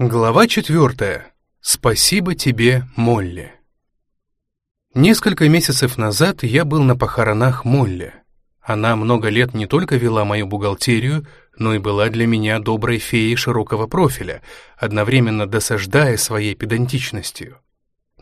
Глава четвертая. Спасибо тебе, Молли. Несколько месяцев назад я был на похоронах Молли. Она много лет не только вела мою бухгалтерию, но и была для меня доброй феей широкого профиля, одновременно досаждая своей педантичностью.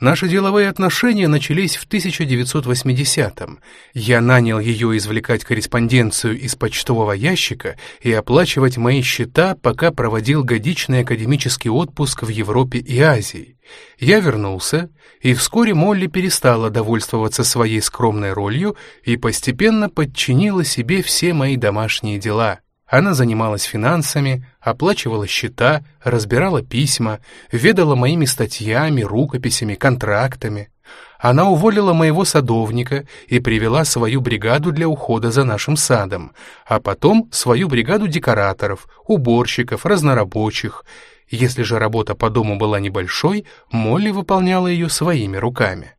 Наши деловые отношения начались в 1980-м. Я нанял ее извлекать корреспонденцию из почтового ящика и оплачивать мои счета, пока проводил годичный академический отпуск в Европе и Азии. Я вернулся, и вскоре Молли перестала довольствоваться своей скромной ролью и постепенно подчинила себе все мои домашние дела — она занималась финансами, оплачивала счета, разбирала письма, ведала моими статьями, рукописями, контрактами. Она уволила моего садовника и привела свою бригаду для ухода за нашим садом, а потом свою бригаду декораторов, уборщиков, разнорабочих. Если же работа по дому была небольшой, Молли выполняла ее своими руками.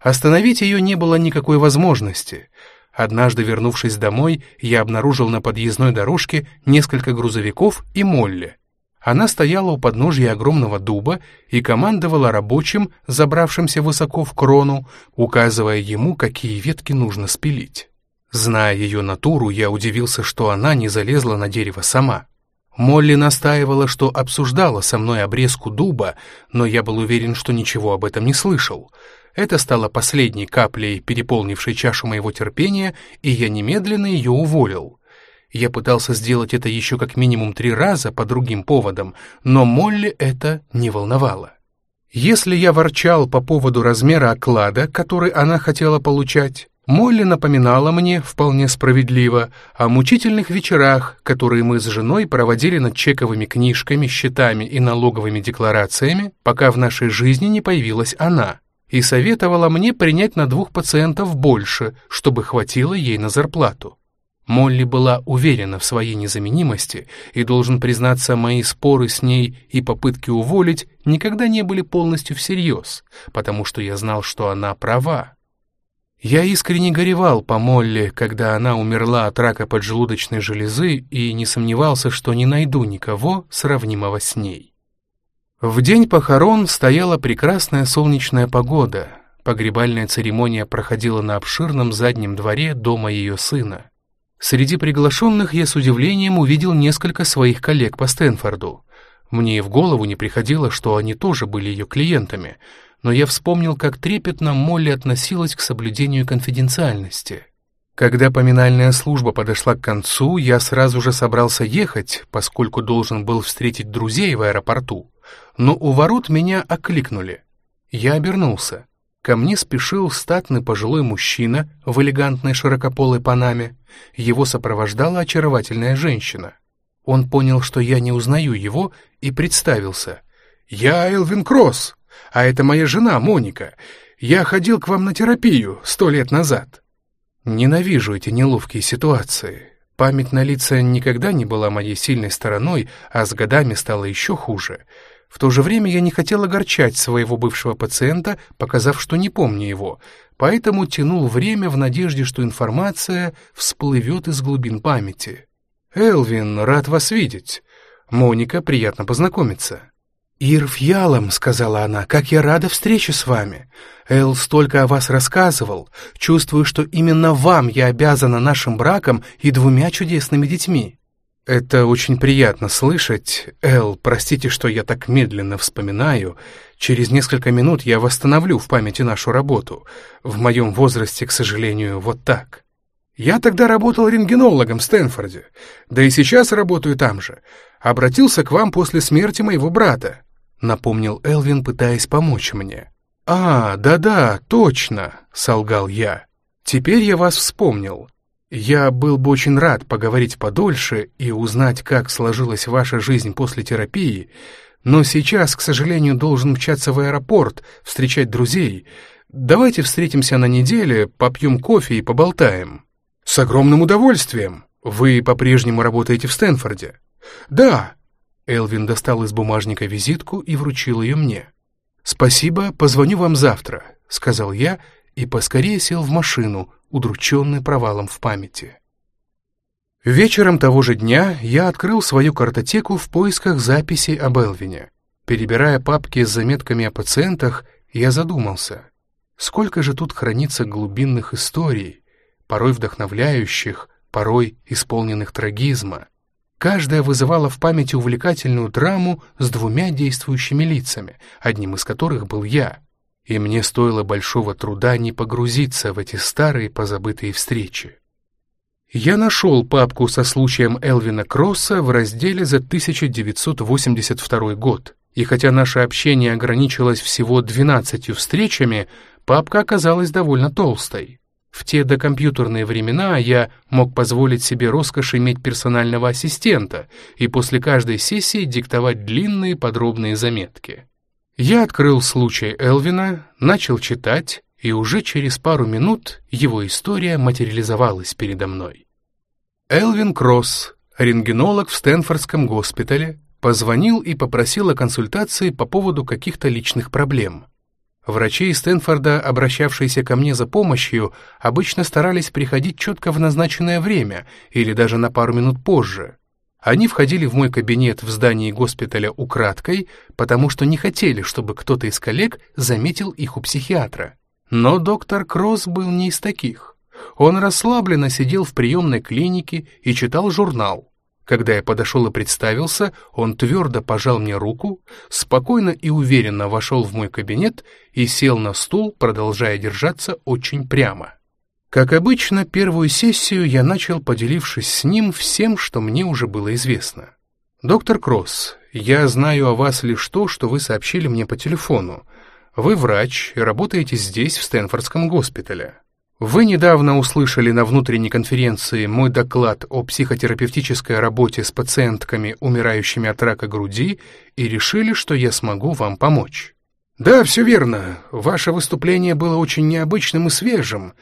Остановить ее не было никакой возможности — Однажды, вернувшись домой, я обнаружил на подъездной дорожке несколько грузовиков и Молли. Она стояла у подножья огромного дуба и командовала рабочим, забравшимся высоко в крону, указывая ему, какие ветки нужно спилить. Зная ее натуру, я удивился, что она не залезла на дерево сама. Молли настаивала, что обсуждала со мной обрезку дуба, но я был уверен, что ничего об этом не слышал — это стало последней каплей, переполнившей чашу моего терпения, и я немедленно ее уволил. Я пытался сделать это еще как минимум три раза по другим поводам, но Молли это не волновало. Если я ворчал по поводу размера оклада, который она хотела получать, Молли напоминала мне, вполне справедливо, о мучительных вечерах, которые мы с женой проводили над чековыми книжками, счетами и налоговыми декларациями, пока в нашей жизни не появилась она и советовала мне принять на двух пациентов больше, чтобы хватило ей на зарплату. Молли была уверена в своей незаменимости, и, должен признаться, мои споры с ней и попытки уволить никогда не были полностью всерьез, потому что я знал, что она права. Я искренне горевал по Молли, когда она умерла от рака поджелудочной железы и не сомневался, что не найду никого, сравнимого с ней. В день похорон стояла прекрасная солнечная погода. Погребальная церемония проходила на обширном заднем дворе дома ее сына. Среди приглашенных я с удивлением увидел несколько своих коллег по Стэнфорду. Мне и в голову не приходило, что они тоже были ее клиентами, но я вспомнил, как трепетно Молли относилась к соблюдению конфиденциальности. Когда поминальная служба подошла к концу, я сразу же собрался ехать, поскольку должен был встретить друзей в аэропорту но у ворот меня окликнули. Я обернулся. Ко мне спешил статный пожилой мужчина в элегантной широкополой панаме. Его сопровождала очаровательная женщина. Он понял, что я не узнаю его, и представился. «Я Элвин Кросс, а это моя жена Моника. Я ходил к вам на терапию сто лет назад». Ненавижу эти неловкие ситуации. Память на лица никогда не была моей сильной стороной, а с годами стало еще хуже — в то же время я не хотел огорчать своего бывшего пациента, показав, что не помню его, поэтому тянул время в надежде, что информация всплывет из глубин памяти. «Элвин, рад вас видеть. Моника, приятно познакомиться». «Ирв Ялом», — сказала она, — «как я рада встрече с вами. Эл столько о вас рассказывал. Чувствую, что именно вам я обязана нашим браком и двумя чудесными детьми». «Это очень приятно слышать. Эл, простите, что я так медленно вспоминаю. Через несколько минут я восстановлю в памяти нашу работу. В моем возрасте, к сожалению, вот так. Я тогда работал рентгенологом в Стэнфорде. Да и сейчас работаю там же. Обратился к вам после смерти моего брата», — напомнил Элвин, пытаясь помочь мне. «А, да-да, точно», — солгал я. «Теперь я вас вспомнил. Я был бы очень рад поговорить подольше и узнать, как сложилась ваша жизнь после терапии, но сейчас, к сожалению, должен мчаться в аэропорт, встречать друзей. Давайте встретимся на неделе, попьем кофе и поболтаем. С огромным удовольствием. Вы по-прежнему работаете в Стэнфорде? Да. Элвин достал из бумажника визитку и вручил ее мне. «Спасибо, позвоню вам завтра», — сказал я и поскорее сел в машину, удрученный провалом в памяти. Вечером того же дня я открыл свою картотеку в поисках записей об Элвине. Перебирая папки с заметками о пациентах, я задумался, сколько же тут хранится глубинных историй, порой вдохновляющих, порой исполненных трагизма. Каждая вызывала в памяти увлекательную драму с двумя действующими лицами, одним из которых был я. И мне стоило большого труда не погрузиться в эти старые позабытые встречи. Я нашел папку со случаем Элвина Кросса в разделе за 1982 год, и хотя наше общение ограничилось всего 12 встречами, папка оказалась довольно толстой. В те докомпьютерные времена я мог позволить себе роскошь иметь персонального ассистента и после каждой сессии диктовать длинные подробные заметки. Я открыл случай Элвина, начал читать, и уже через пару минут его история материализовалась передо мной. Элвин Кросс, рентгенолог в Стэнфордском госпитале, позвонил и попросил о консультации по поводу каких-то личных проблем. Врачи из Стэнфорда, обращавшиеся ко мне за помощью, обычно старались приходить четко в назначенное время или даже на пару минут позже. Они входили в мой кабинет в здании госпиталя украдкой, потому что не хотели, чтобы кто-то из коллег заметил их у психиатра. Но доктор Кросс был не из таких. Он расслабленно сидел в приемной клинике и читал журнал. Когда я подошел и представился, он твердо пожал мне руку, спокойно и уверенно вошел в мой кабинет и сел на стул, продолжая держаться очень прямо. Как обычно, первую сессию я начал, поделившись с ним всем, что мне уже было известно. «Доктор Кросс, я знаю о вас лишь то, что вы сообщили мне по телефону. Вы врач и работаете здесь, в Стэнфордском госпитале. Вы недавно услышали на внутренней конференции мой доклад о психотерапевтической работе с пациентками, умирающими от рака груди, и решили, что я смогу вам помочь. Да, все верно. Ваше выступление было очень необычным и свежим.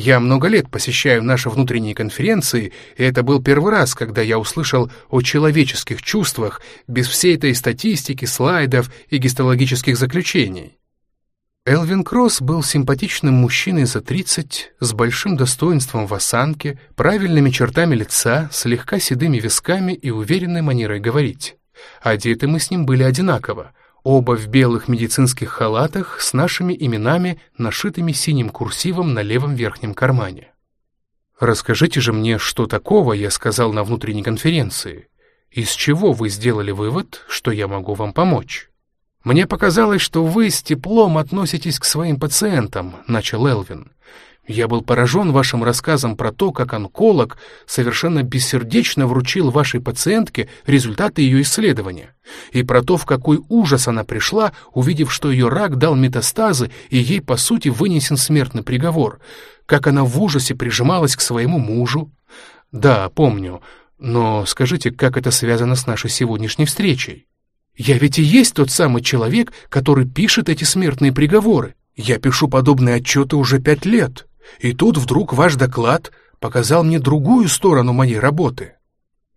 Я много лет посещаю наши внутренние конференции, и это был первый раз, когда я услышал о человеческих чувствах без всей этой статистики, слайдов и гистологических заключений. Элвин Кросс был симпатичным мужчиной за 30, с большим достоинством в осанке, правильными чертами лица, слегка седыми висками и уверенной манерой говорить. Одеты мы с ним были одинаково, оба в белых медицинских халатах с нашими именами, нашитыми синим курсивом на левом верхнем кармане. «Расскажите же мне, что такого я сказал на внутренней конференции. Из чего вы сделали вывод, что я могу вам помочь?» «Мне показалось, что вы с теплом относитесь к своим пациентам», — начал Элвин. «Я был поражен вашим рассказом про то, как онколог совершенно бессердечно вручил вашей пациентке результаты ее исследования, и про то, в какой ужас она пришла, увидев, что ее рак дал метастазы, и ей, по сути, вынесен смертный приговор, как она в ужасе прижималась к своему мужу. Да, помню, но скажите, как это связано с нашей сегодняшней встречей?» Я ведь и есть тот самый человек, который пишет эти смертные приговоры. Я пишу подобные отчеты уже пять лет. И тут вдруг ваш доклад показал мне другую сторону моей работы.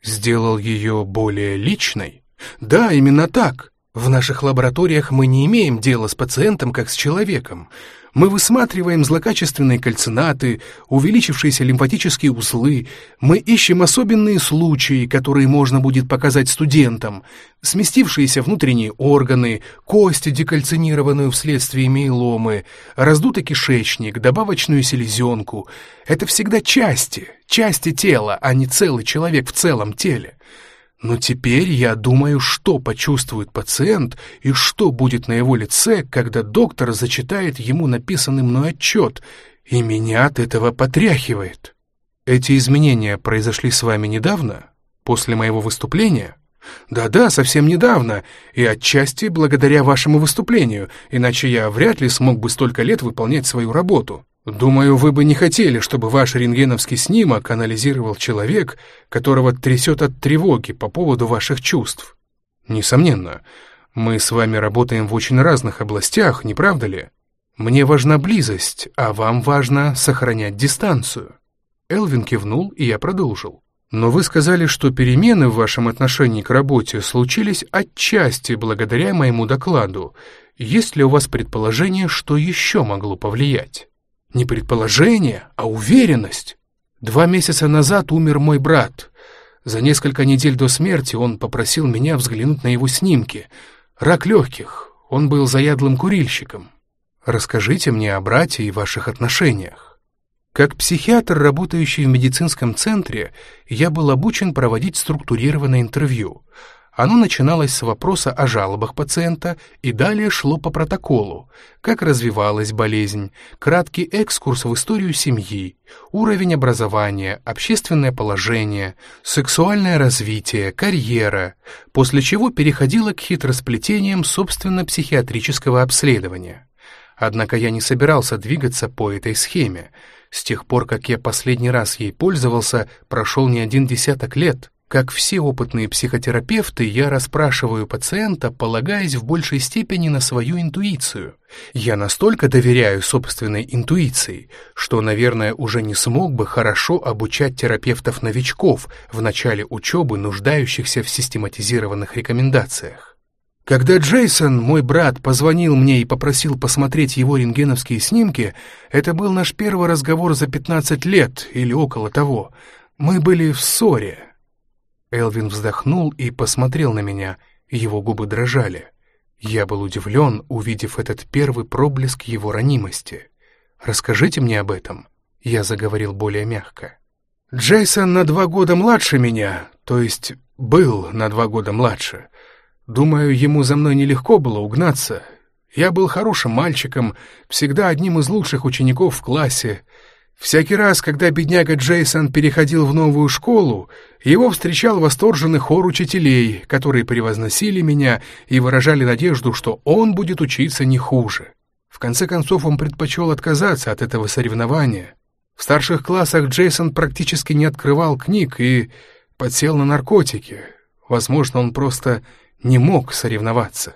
Сделал ее более личной? Да, именно так. В наших лабораториях мы не имеем дела с пациентом как с человеком. Мы высматриваем злокачественные кальцинаты, увеличившиеся лимфатические узлы, мы ищем особенные случаи, которые можно будет показать студентам, сместившиеся внутренние органы, кость, декальцинированную вследствие миеломы, раздутый кишечник, добавочную селезенку. Это всегда части, части тела, а не целый человек в целом теле. Но теперь я думаю, что почувствует пациент и что будет на его лице, когда доктор зачитает ему написанный мной отчет, и меня от этого потряхивает. Эти изменения произошли с вами недавно, после моего выступления? Да-да, совсем недавно, и отчасти благодаря вашему выступлению, иначе я вряд ли смог бы столько лет выполнять свою работу. Думаю, вы бы не хотели, чтобы ваш рентгеновский снимок анализировал человек, которого трясет от тревоги по поводу ваших чувств. Несомненно, мы с вами работаем в очень разных областях, не правда ли? Мне важна близость, а вам важно сохранять дистанцию. Элвин кивнул, и я продолжил. Но вы сказали, что перемены в вашем отношении к работе случились отчасти благодаря моему докладу. Есть ли у вас предположение, что еще могло повлиять? Не предположение, а уверенность. Два месяца назад умер мой брат. За несколько недель до смерти он попросил меня взглянуть на его снимки. Рак легких. Он был заядлым курильщиком. Расскажите мне о брате и ваших отношениях. Как психиатр, работающий в медицинском центре, я был обучен проводить структурированное интервью — оно начиналось с вопроса о жалобах пациента и далее шло по протоколу, как развивалась болезнь, краткий экскурс в историю семьи, уровень образования, общественное положение, сексуальное развитие, карьера, после чего переходило к хитросплетениям собственно психиатрического обследования. Однако я не собирался двигаться по этой схеме. С тех пор, как я последний раз ей пользовался, прошел не один десяток лет. Как все опытные психотерапевты, я расспрашиваю пациента, полагаясь в большей степени на свою интуицию. Я настолько доверяю собственной интуиции, что, наверное, уже не смог бы хорошо обучать терапевтов-новичков в начале учебы, нуждающихся в систематизированных рекомендациях. Когда Джейсон, мой брат, позвонил мне и попросил посмотреть его рентгеновские снимки, это был наш первый разговор за 15 лет или около того. Мы были в ссоре. Элвин вздохнул и посмотрел на меня, его губы дрожали. Я был удивлен, увидев этот первый проблеск его ранимости. «Расскажите мне об этом», — я заговорил более мягко. «Джейсон на два года младше меня, то есть был на два года младше. Думаю, ему за мной нелегко было угнаться. Я был хорошим мальчиком, всегда одним из лучших учеников в классе, Всякий раз, когда бедняга Джейсон переходил в новую школу, его встречал восторженный хор учителей, которые превозносили меня и выражали надежду, что он будет учиться не хуже. В конце концов, он предпочел отказаться от этого соревнования. В старших классах Джейсон практически не открывал книг и подсел на наркотики. Возможно, он просто не мог соревноваться.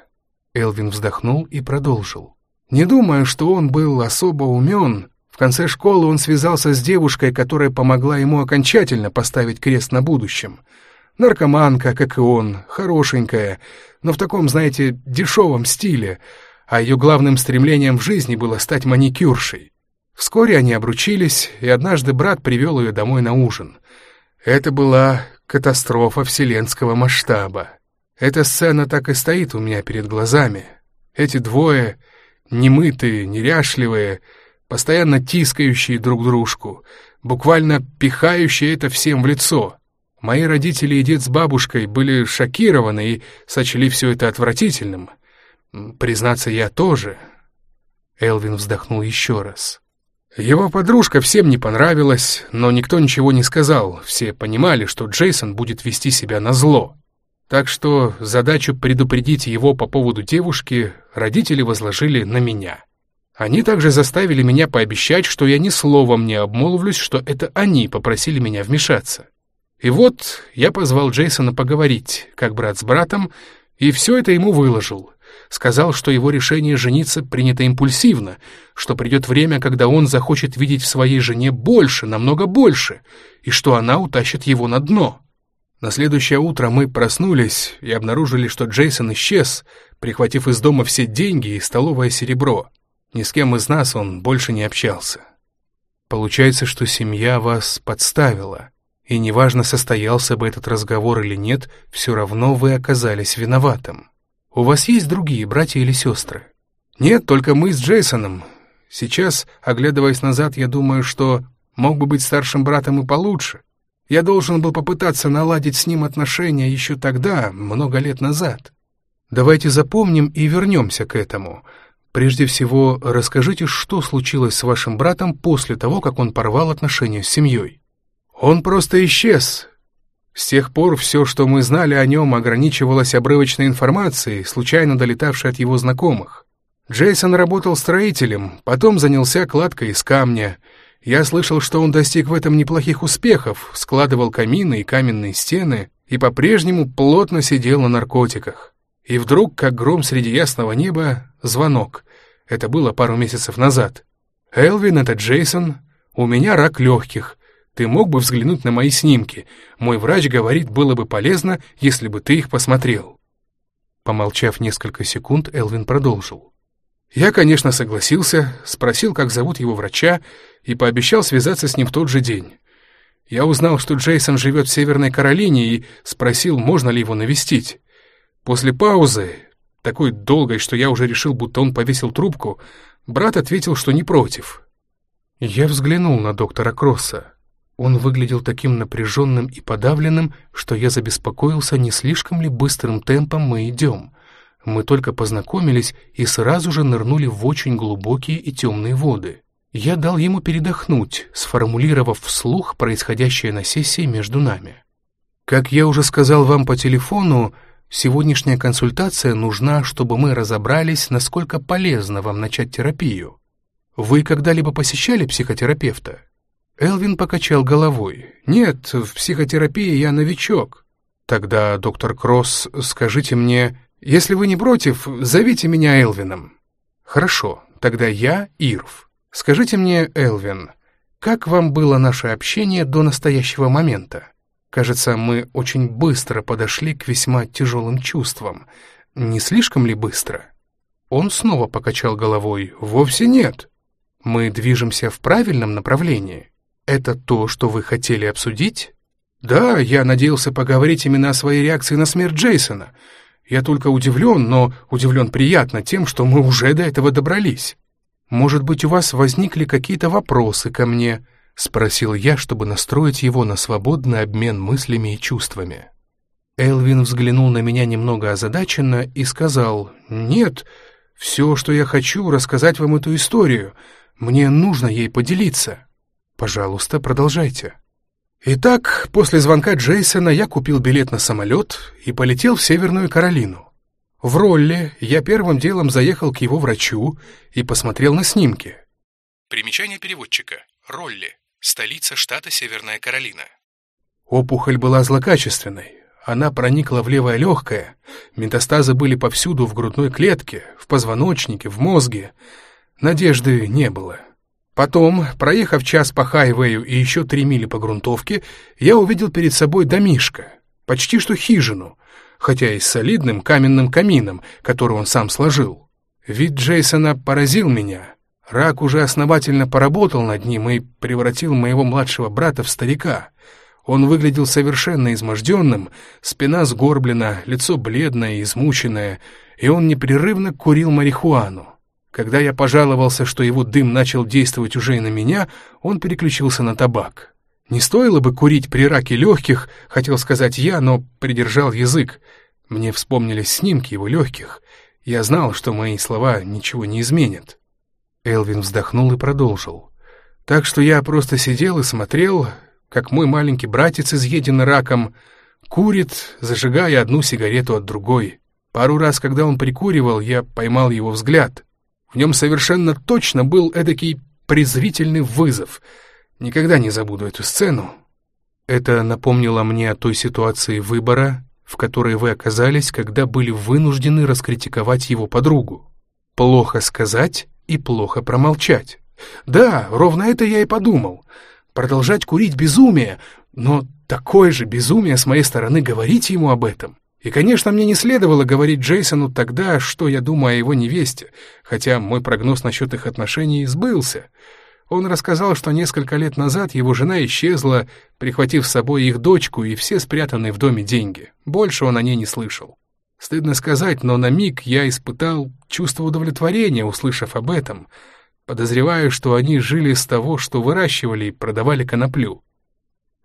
Элвин вздохнул и продолжил. Не думаю, что он был особо умен, в конце школы он связался с девушкой, которая помогла ему окончательно поставить крест на будущем. Наркоманка, как и он, хорошенькая, но в таком, знаете, дешевом стиле, а ее главным стремлением в жизни было стать маникюршей. Вскоре они обручились, и однажды брат привел ее домой на ужин. Это была катастрофа вселенского масштаба. Эта сцена так и стоит у меня перед глазами. Эти двое, немытые, неряшливые, постоянно тискающие друг дружку, буквально пихающие это всем в лицо. Мои родители и дед с бабушкой были шокированы и сочли все это отвратительным. Признаться, я тоже. Элвин вздохнул еще раз. Его подружка всем не понравилась, но никто ничего не сказал. Все понимали, что Джейсон будет вести себя на зло. Так что задачу предупредить его по поводу девушки родители возложили на меня. Они также заставили меня пообещать, что я ни словом не обмолвлюсь, что это они попросили меня вмешаться. И вот я позвал Джейсона поговорить, как брат с братом, и все это ему выложил. Сказал, что его решение жениться принято импульсивно, что придет время, когда он захочет видеть в своей жене больше, намного больше, и что она утащит его на дно. На следующее утро мы проснулись и обнаружили, что Джейсон исчез, прихватив из дома все деньги и столовое серебро. Ни с кем из нас он больше не общался. Получается, что семья вас подставила, и неважно, состоялся бы этот разговор или нет, все равно вы оказались виноватым. У вас есть другие братья или сестры? Нет, только мы с Джейсоном. Сейчас, оглядываясь назад, я думаю, что мог бы быть старшим братом и получше. Я должен был попытаться наладить с ним отношения еще тогда, много лет назад. Давайте запомним и вернемся к этому — Прежде всего, расскажите, что случилось с вашим братом после того, как он порвал отношения с семьей. Он просто исчез. С тех пор все, что мы знали о нем, ограничивалось обрывочной информацией, случайно долетавшей от его знакомых. Джейсон работал строителем, потом занялся кладкой из камня. Я слышал, что он достиг в этом неплохих успехов, складывал камины и каменные стены и по-прежнему плотно сидел на наркотиках. И вдруг, как гром среди ясного неба, звонок. Это было пару месяцев назад. «Элвин, это Джейсон. У меня рак легких. Ты мог бы взглянуть на мои снимки. Мой врач говорит, было бы полезно, если бы ты их посмотрел». Помолчав несколько секунд, Элвин продолжил. Я, конечно, согласился, спросил, как зовут его врача, и пообещал связаться с ним в тот же день. Я узнал, что Джейсон живет в Северной Каролине, и спросил, можно ли его навестить. После паузы, такой долгой, что я уже решил, будто он повесил трубку, брат ответил, что не против. Я взглянул на доктора Кросса. Он выглядел таким напряженным и подавленным, что я забеспокоился, не слишком ли быстрым темпом мы идем. Мы только познакомились и сразу же нырнули в очень глубокие и темные воды. Я дал ему передохнуть, сформулировав вслух происходящее на сессии между нами. Как я уже сказал вам по телефону, сегодняшняя консультация нужна, чтобы мы разобрались, насколько полезно вам начать терапию. Вы когда-либо посещали психотерапевта? Элвин покачал головой. «Нет, в психотерапии я новичок». «Тогда, доктор Кросс, скажите мне, если вы не против, зовите меня Элвином». «Хорошо, тогда я Ирв. Скажите мне, Элвин, как вам было наше общение до настоящего момента? Кажется, мы очень быстро подошли к весьма тяжелым чувствам. Не слишком ли быстро?» Он снова покачал головой. «Вовсе нет. Мы движемся в правильном направлении». «Это то, что вы хотели обсудить?» «Да, я надеялся поговорить именно о своей реакции на смерть Джейсона. Я только удивлен, но удивлен приятно тем, что мы уже до этого добрались. Может быть, у вас возникли какие-то вопросы ко мне?» — спросил я, чтобы настроить его на свободный обмен мыслями и чувствами. Элвин взглянул на меня немного озадаченно и сказал, «Нет, все, что я хочу, рассказать вам эту историю. Мне нужно ей поделиться». Пожалуйста, продолжайте. Итак, после звонка Джейсона я купил билет на самолет и полетел в Северную Каролину. В Ролле я первым делом заехал к его врачу и посмотрел на снимки. Примечание переводчика. Ролли. Столица штата Северная Каролина. Опухоль была злокачественной. Она проникла в левое легкое. Метастазы были повсюду в грудной клетке, в позвоночнике, в мозге. Надежды не было. Потом, проехав час по хайвею и еще три мили по грунтовке, я увидел перед собой домишко, почти что хижину, хотя и с солидным каменным камином, который он сам сложил. Вид Джейсона поразил меня. Рак уже основательно поработал над ним и превратил моего младшего брата в старика. Он выглядел совершенно изможденным, спина сгорблена, лицо бледное и измученное, и он непрерывно курил марихуану. Когда я пожаловался, что его дым начал действовать уже и на меня, он переключился на табак. Не стоило бы курить при раке легких, хотел сказать я, но придержал язык. Мне вспомнились снимки его легких. Я знал, что мои слова ничего не изменят. Элвин вздохнул и продолжил. Так что я просто сидел и смотрел, как мой маленький братец, изъеденный раком, курит, зажигая одну сигарету от другой. Пару раз, когда он прикуривал, я поймал его взгляд. В нем совершенно точно был эдакий презрительный вызов. Никогда не забуду эту сцену. Это напомнило мне о той ситуации выбора, в которой вы оказались, когда были вынуждены раскритиковать его подругу. Плохо сказать и плохо промолчать. Да, ровно это я и подумал. Продолжать курить безумие, но такое же безумие с моей стороны говорить ему об этом. И, конечно, мне не следовало говорить Джейсону тогда, что я думаю о его невесте, хотя мой прогноз насчет их отношений сбылся. Он рассказал, что несколько лет назад его жена исчезла, прихватив с собой их дочку и все спрятанные в доме деньги. Больше он о ней не слышал. Стыдно сказать, но на миг я испытал чувство удовлетворения, услышав об этом. Подозреваю, что они жили с того, что выращивали и продавали коноплю.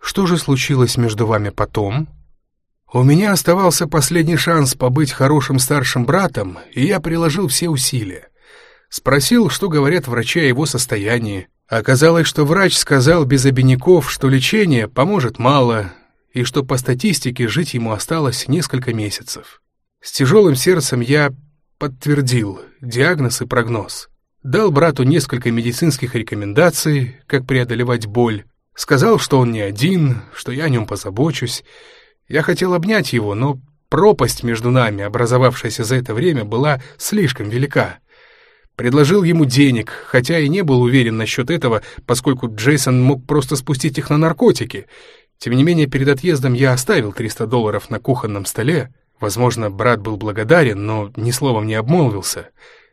Что же случилось между вами потом? У меня оставался последний шанс побыть хорошим старшим братом, и я приложил все усилия. Спросил, что говорят врачи о его состоянии. Оказалось, что врач сказал без обиняков, что лечение поможет мало, и что по статистике жить ему осталось несколько месяцев. С тяжелым сердцем я подтвердил диагноз и прогноз. Дал брату несколько медицинских рекомендаций, как преодолевать боль. Сказал, что он не один, что я о нем позабочусь, я хотел обнять его, но пропасть между нами, образовавшаяся за это время, была слишком велика. Предложил ему денег, хотя и не был уверен насчет этого, поскольку Джейсон мог просто спустить их на наркотики. Тем не менее, перед отъездом я оставил 300 долларов на кухонном столе. Возможно, брат был благодарен, но ни словом не обмолвился.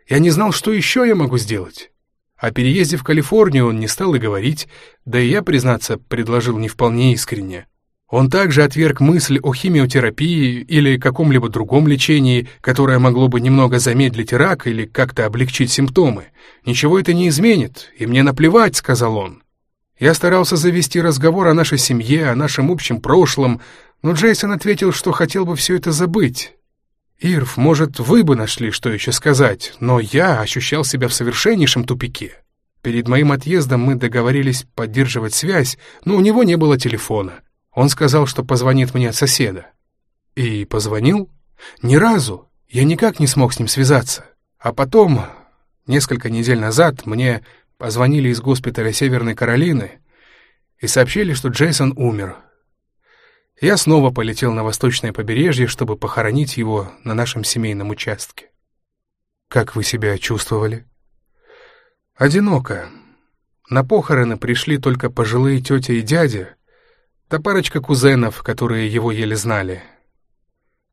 Я не знал, что еще я могу сделать. О переезде в Калифорнию он не стал и говорить, да и я, признаться, предложил не вполне искренне. Он также отверг мысль о химиотерапии или каком-либо другом лечении, которое могло бы немного замедлить рак или как-то облегчить симптомы. «Ничего это не изменит, и мне наплевать», — сказал он. Я старался завести разговор о нашей семье, о нашем общем прошлом, но Джейсон ответил, что хотел бы все это забыть. «Ирв, может, вы бы нашли, что еще сказать, но я ощущал себя в совершеннейшем тупике. Перед моим отъездом мы договорились поддерживать связь, но у него не было телефона. Он сказал, что позвонит мне от соседа. И позвонил? Ни разу. Я никак не смог с ним связаться. А потом, несколько недель назад, мне позвонили из госпиталя Северной Каролины и сообщили, что Джейсон умер. Я снова полетел на восточное побережье, чтобы похоронить его на нашем семейном участке. Как вы себя чувствовали? Одиноко. На похороны пришли только пожилые тетя и дядя, Та парочка кузенов, которые его еле знали.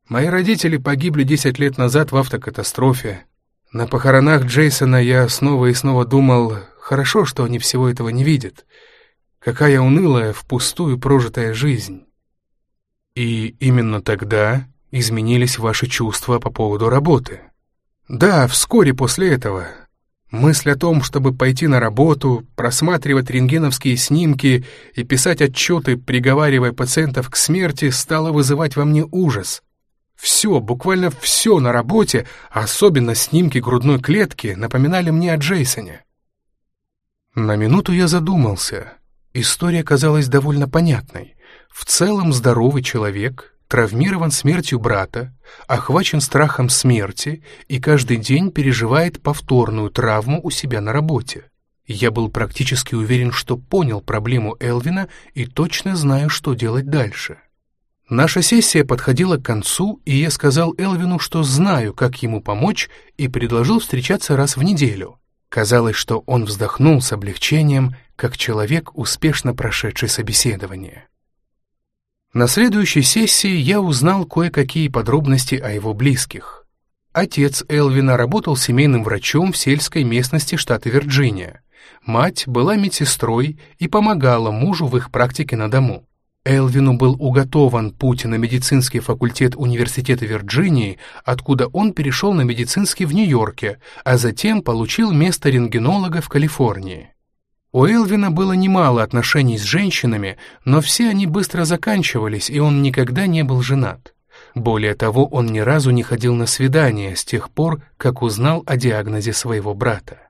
Мои родители погибли десять лет назад в автокатастрофе. На похоронах Джейсона я снова и снова думал, хорошо, что они всего этого не видят. Какая унылая, впустую прожитая жизнь. И именно тогда изменились ваши чувства по поводу работы. Да, вскоре после этого, Мысль о том, чтобы пойти на работу, просматривать рентгеновские снимки и писать отчеты, приговаривая пациентов к смерти, стала вызывать во мне ужас. Все, буквально все на работе, особенно снимки грудной клетки, напоминали мне о Джейсоне. На минуту я задумался. История казалась довольно понятной. В целом здоровый человек, травмирован смертью брата, охвачен страхом смерти и каждый день переживает повторную травму у себя на работе. Я был практически уверен, что понял проблему Элвина и точно знаю, что делать дальше. Наша сессия подходила к концу, и я сказал Элвину, что знаю, как ему помочь, и предложил встречаться раз в неделю. Казалось, что он вздохнул с облегчением, как человек, успешно прошедший собеседование. На следующей сессии я узнал кое-какие подробности о его близких. Отец Элвина работал семейным врачом в сельской местности штата Вирджиния. Мать была медсестрой и помогала мужу в их практике на дому. Элвину был уготован путь на медицинский факультет Университета Вирджинии, откуда он перешел на медицинский в Нью-Йорке, а затем получил место рентгенолога в Калифорнии. У Элвина было немало отношений с женщинами, но все они быстро заканчивались, и он никогда не был женат. Более того, он ни разу не ходил на свидание с тех пор, как узнал о диагнозе своего брата.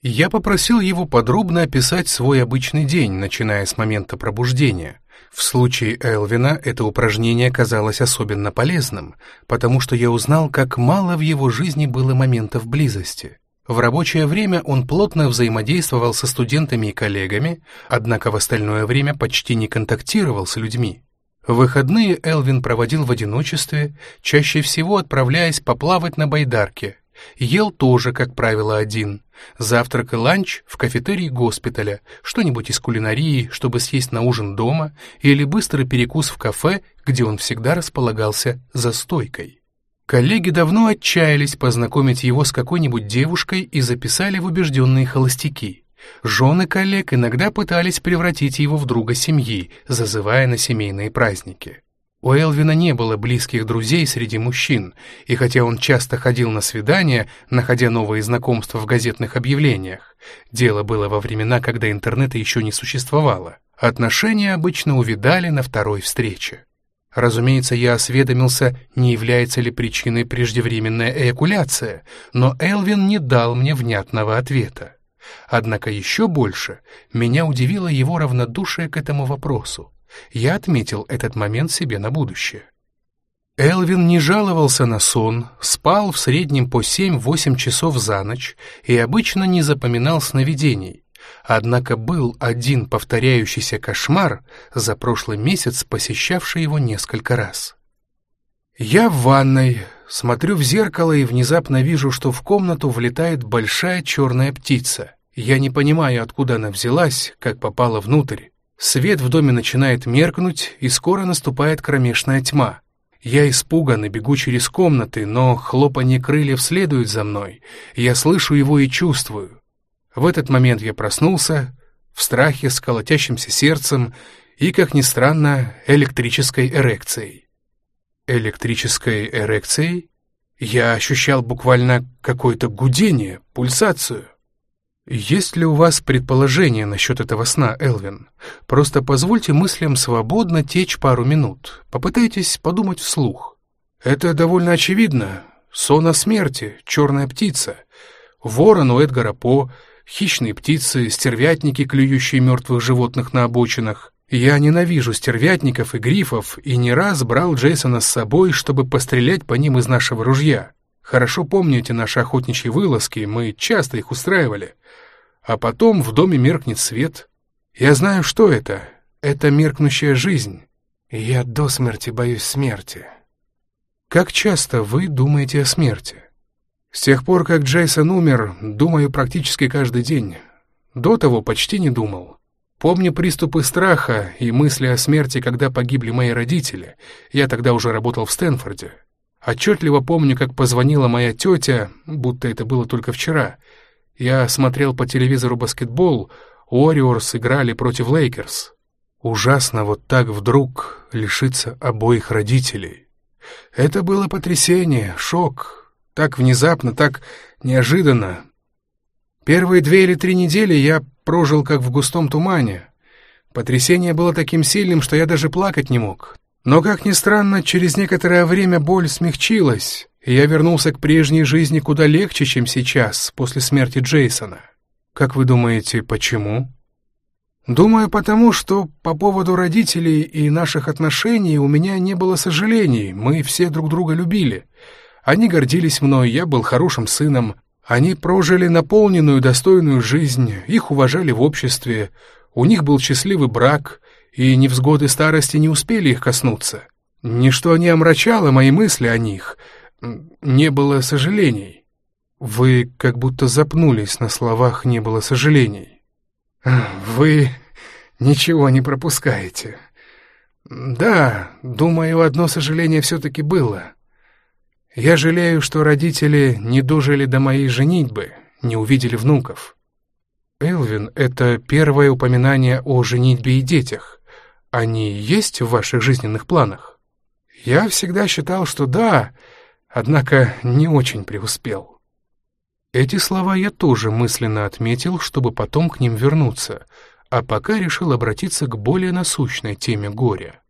Я попросил его подробно описать свой обычный день, начиная с момента пробуждения. В случае Элвина это упражнение казалось особенно полезным, потому что я узнал, как мало в его жизни было моментов близости. В рабочее время он плотно взаимодействовал со студентами и коллегами, однако в остальное время почти не контактировал с людьми. В выходные Элвин проводил в одиночестве, чаще всего отправляясь поплавать на байдарке. Ел тоже, как правило, один. Завтрак и ланч в кафетерии госпиталя, что-нибудь из кулинарии, чтобы съесть на ужин дома, или быстрый перекус в кафе, где он всегда располагался за стойкой. Коллеги давно отчаялись познакомить его с какой-нибудь девушкой и записали в убежденные холостяки. Жены коллег иногда пытались превратить его в друга семьи, зазывая на семейные праздники. У Элвина не было близких друзей среди мужчин, и хотя он часто ходил на свидания, находя новые знакомства в газетных объявлениях, дело было во времена, когда интернета еще не существовало, отношения обычно увидали на второй встрече. Разумеется, я осведомился, не является ли причиной преждевременная эякуляция, но Элвин не дал мне внятного ответа. Однако еще больше меня удивило его равнодушие к этому вопросу. Я отметил этот момент себе на будущее. Элвин не жаловался на сон, спал в среднем по 7-8 часов за ночь и обычно не запоминал сновидений, Однако был один повторяющийся кошмар, за прошлый месяц посещавший его несколько раз. Я в ванной, смотрю в зеркало и внезапно вижу, что в комнату влетает большая черная птица. Я не понимаю, откуда она взялась, как попала внутрь. Свет в доме начинает меркнуть, и скоро наступает кромешная тьма. Я испуган и бегу через комнаты, но хлопанье крыльев следует за мной. Я слышу его и чувствую. В этот момент я проснулся, в страхе, с колотящимся сердцем, и, как ни странно, электрической эрекцией. Электрической эрекцией? Я ощущал буквально какое-то гудение, пульсацию. Есть ли у вас предположение насчет этого сна, Элвин? Просто позвольте мыслям свободно течь пару минут. Попытайтесь подумать вслух. Это довольно очевидно. Сон о смерти, черная птица. Ворон у Эдгара По, хищные птицы, стервятники, клюющие мертвых животных на обочинах. Я ненавижу стервятников и грифов и не раз брал Джейсона с собой, чтобы пострелять по ним из нашего ружья. Хорошо помню эти наши охотничьи вылазки, мы часто их устраивали. А потом в доме меркнет свет. Я знаю, что это. Это меркнущая жизнь. И я до смерти боюсь смерти. Как часто вы думаете о смерти? С тех пор, как Джейсон умер, думаю практически каждый день. До того почти не думал. Помню приступы страха и мысли о смерти, когда погибли мои родители. Я тогда уже работал в Стэнфорде. Отчетливо помню, как позвонила моя тетя, будто это было только вчера. Я смотрел по телевизору баскетбол, Уорриорс играли против Лейкерс. Ужасно вот так вдруг лишиться обоих родителей. Это было потрясение, шок. Так внезапно, так неожиданно. Первые две или три недели я прожил как в густом тумане. Потрясение было таким сильным, что я даже плакать не мог. Но, как ни странно, через некоторое время боль смягчилась, и я вернулся к прежней жизни куда легче, чем сейчас, после смерти Джейсона. Как вы думаете, почему? Думаю, потому что по поводу родителей и наших отношений у меня не было сожалений, мы все друг друга любили. Они гордились мной, я был хорошим сыном. Они прожили наполненную, достойную жизнь, их уважали в обществе, у них был счастливый брак — и невзгоды старости не успели их коснуться. Ничто не омрачало мои мысли о них, не было сожалений. Вы как будто запнулись на словах «не было сожалений». Вы ничего не пропускаете. Да, думаю, одно сожаление все-таки было. Я жалею, что родители не дожили до моей женитьбы, не увидели внуков. Элвин — это первое упоминание о женитьбе и детях. Они есть в ваших жизненных планах? Я всегда считал, что да, однако не очень преуспел. Эти слова я тоже мысленно отметил, чтобы потом к ним вернуться, а пока решил обратиться к более насущной теме горя.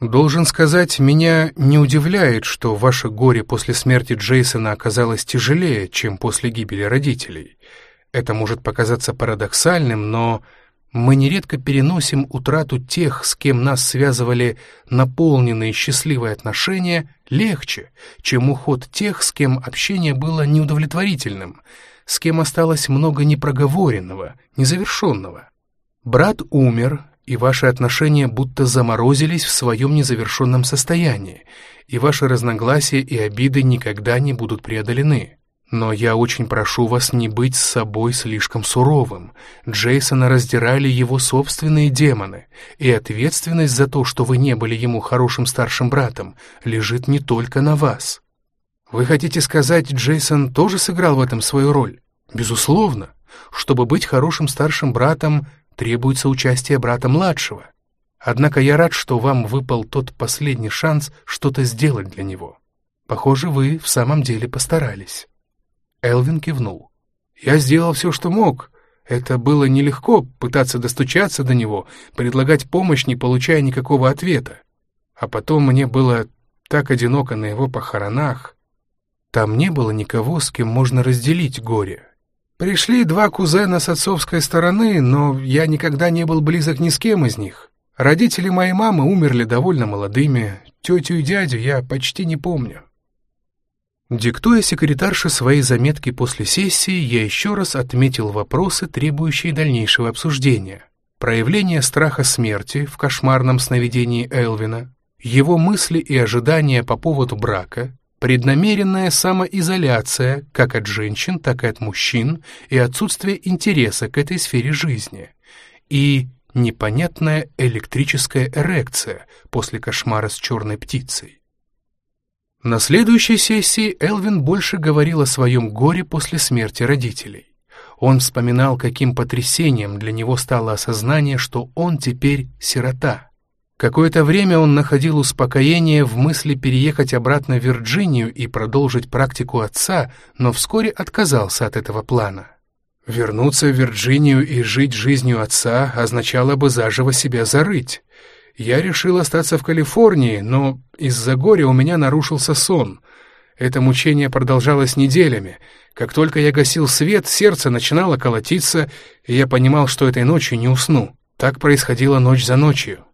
Должен сказать, меня не удивляет, что ваше горе после смерти Джейсона оказалось тяжелее, чем после гибели родителей. Это может показаться парадоксальным, но мы нередко переносим утрату тех, с кем нас связывали наполненные счастливые отношения, легче, чем уход тех, с кем общение было неудовлетворительным, с кем осталось много непроговоренного, незавершенного. Брат умер, и ваши отношения будто заморозились в своем незавершенном состоянии, и ваши разногласия и обиды никогда не будут преодолены. Но я очень прошу вас не быть с собой слишком суровым. Джейсона раздирали его собственные демоны, и ответственность за то, что вы не были ему хорошим старшим братом, лежит не только на вас. Вы хотите сказать, Джейсон тоже сыграл в этом свою роль? Безусловно. Чтобы быть хорошим старшим братом, требуется участие брата младшего. Однако я рад, что вам выпал тот последний шанс что-то сделать для него. Похоже, вы в самом деле постарались. Элвин кивнул. «Я сделал все, что мог. Это было нелегко пытаться достучаться до него, предлагать помощь, не получая никакого ответа. А потом мне было так одиноко на его похоронах. Там не было никого, с кем можно разделить горе. Пришли два кузена с отцовской стороны, но я никогда не был близок ни с кем из них. Родители моей мамы умерли довольно молодыми, тетю и дядю я почти не помню. Диктуя секретарше свои заметки после сессии, я еще раз отметил вопросы, требующие дальнейшего обсуждения. Проявление страха смерти в кошмарном сновидении Элвина, его мысли и ожидания по поводу брака, преднамеренная самоизоляция как от женщин, так и от мужчин и отсутствие интереса к этой сфере жизни, и непонятная электрическая эрекция после кошмара с черной птицей. На следующей сессии Элвин больше говорил о своем горе после смерти родителей. Он вспоминал, каким потрясением для него стало осознание, что он теперь сирота. Какое-то время он находил успокоение в мысли переехать обратно в Вирджинию и продолжить практику отца, но вскоре отказался от этого плана. Вернуться в Вирджинию и жить жизнью отца означало бы заживо себя зарыть. Я решил остаться в Калифорнии, но из-за горя у меня нарушился сон. Это мучение продолжалось неделями. Как только я гасил свет, сердце начинало колотиться, и я понимал, что этой ночью не усну. Так происходило ночь за ночью.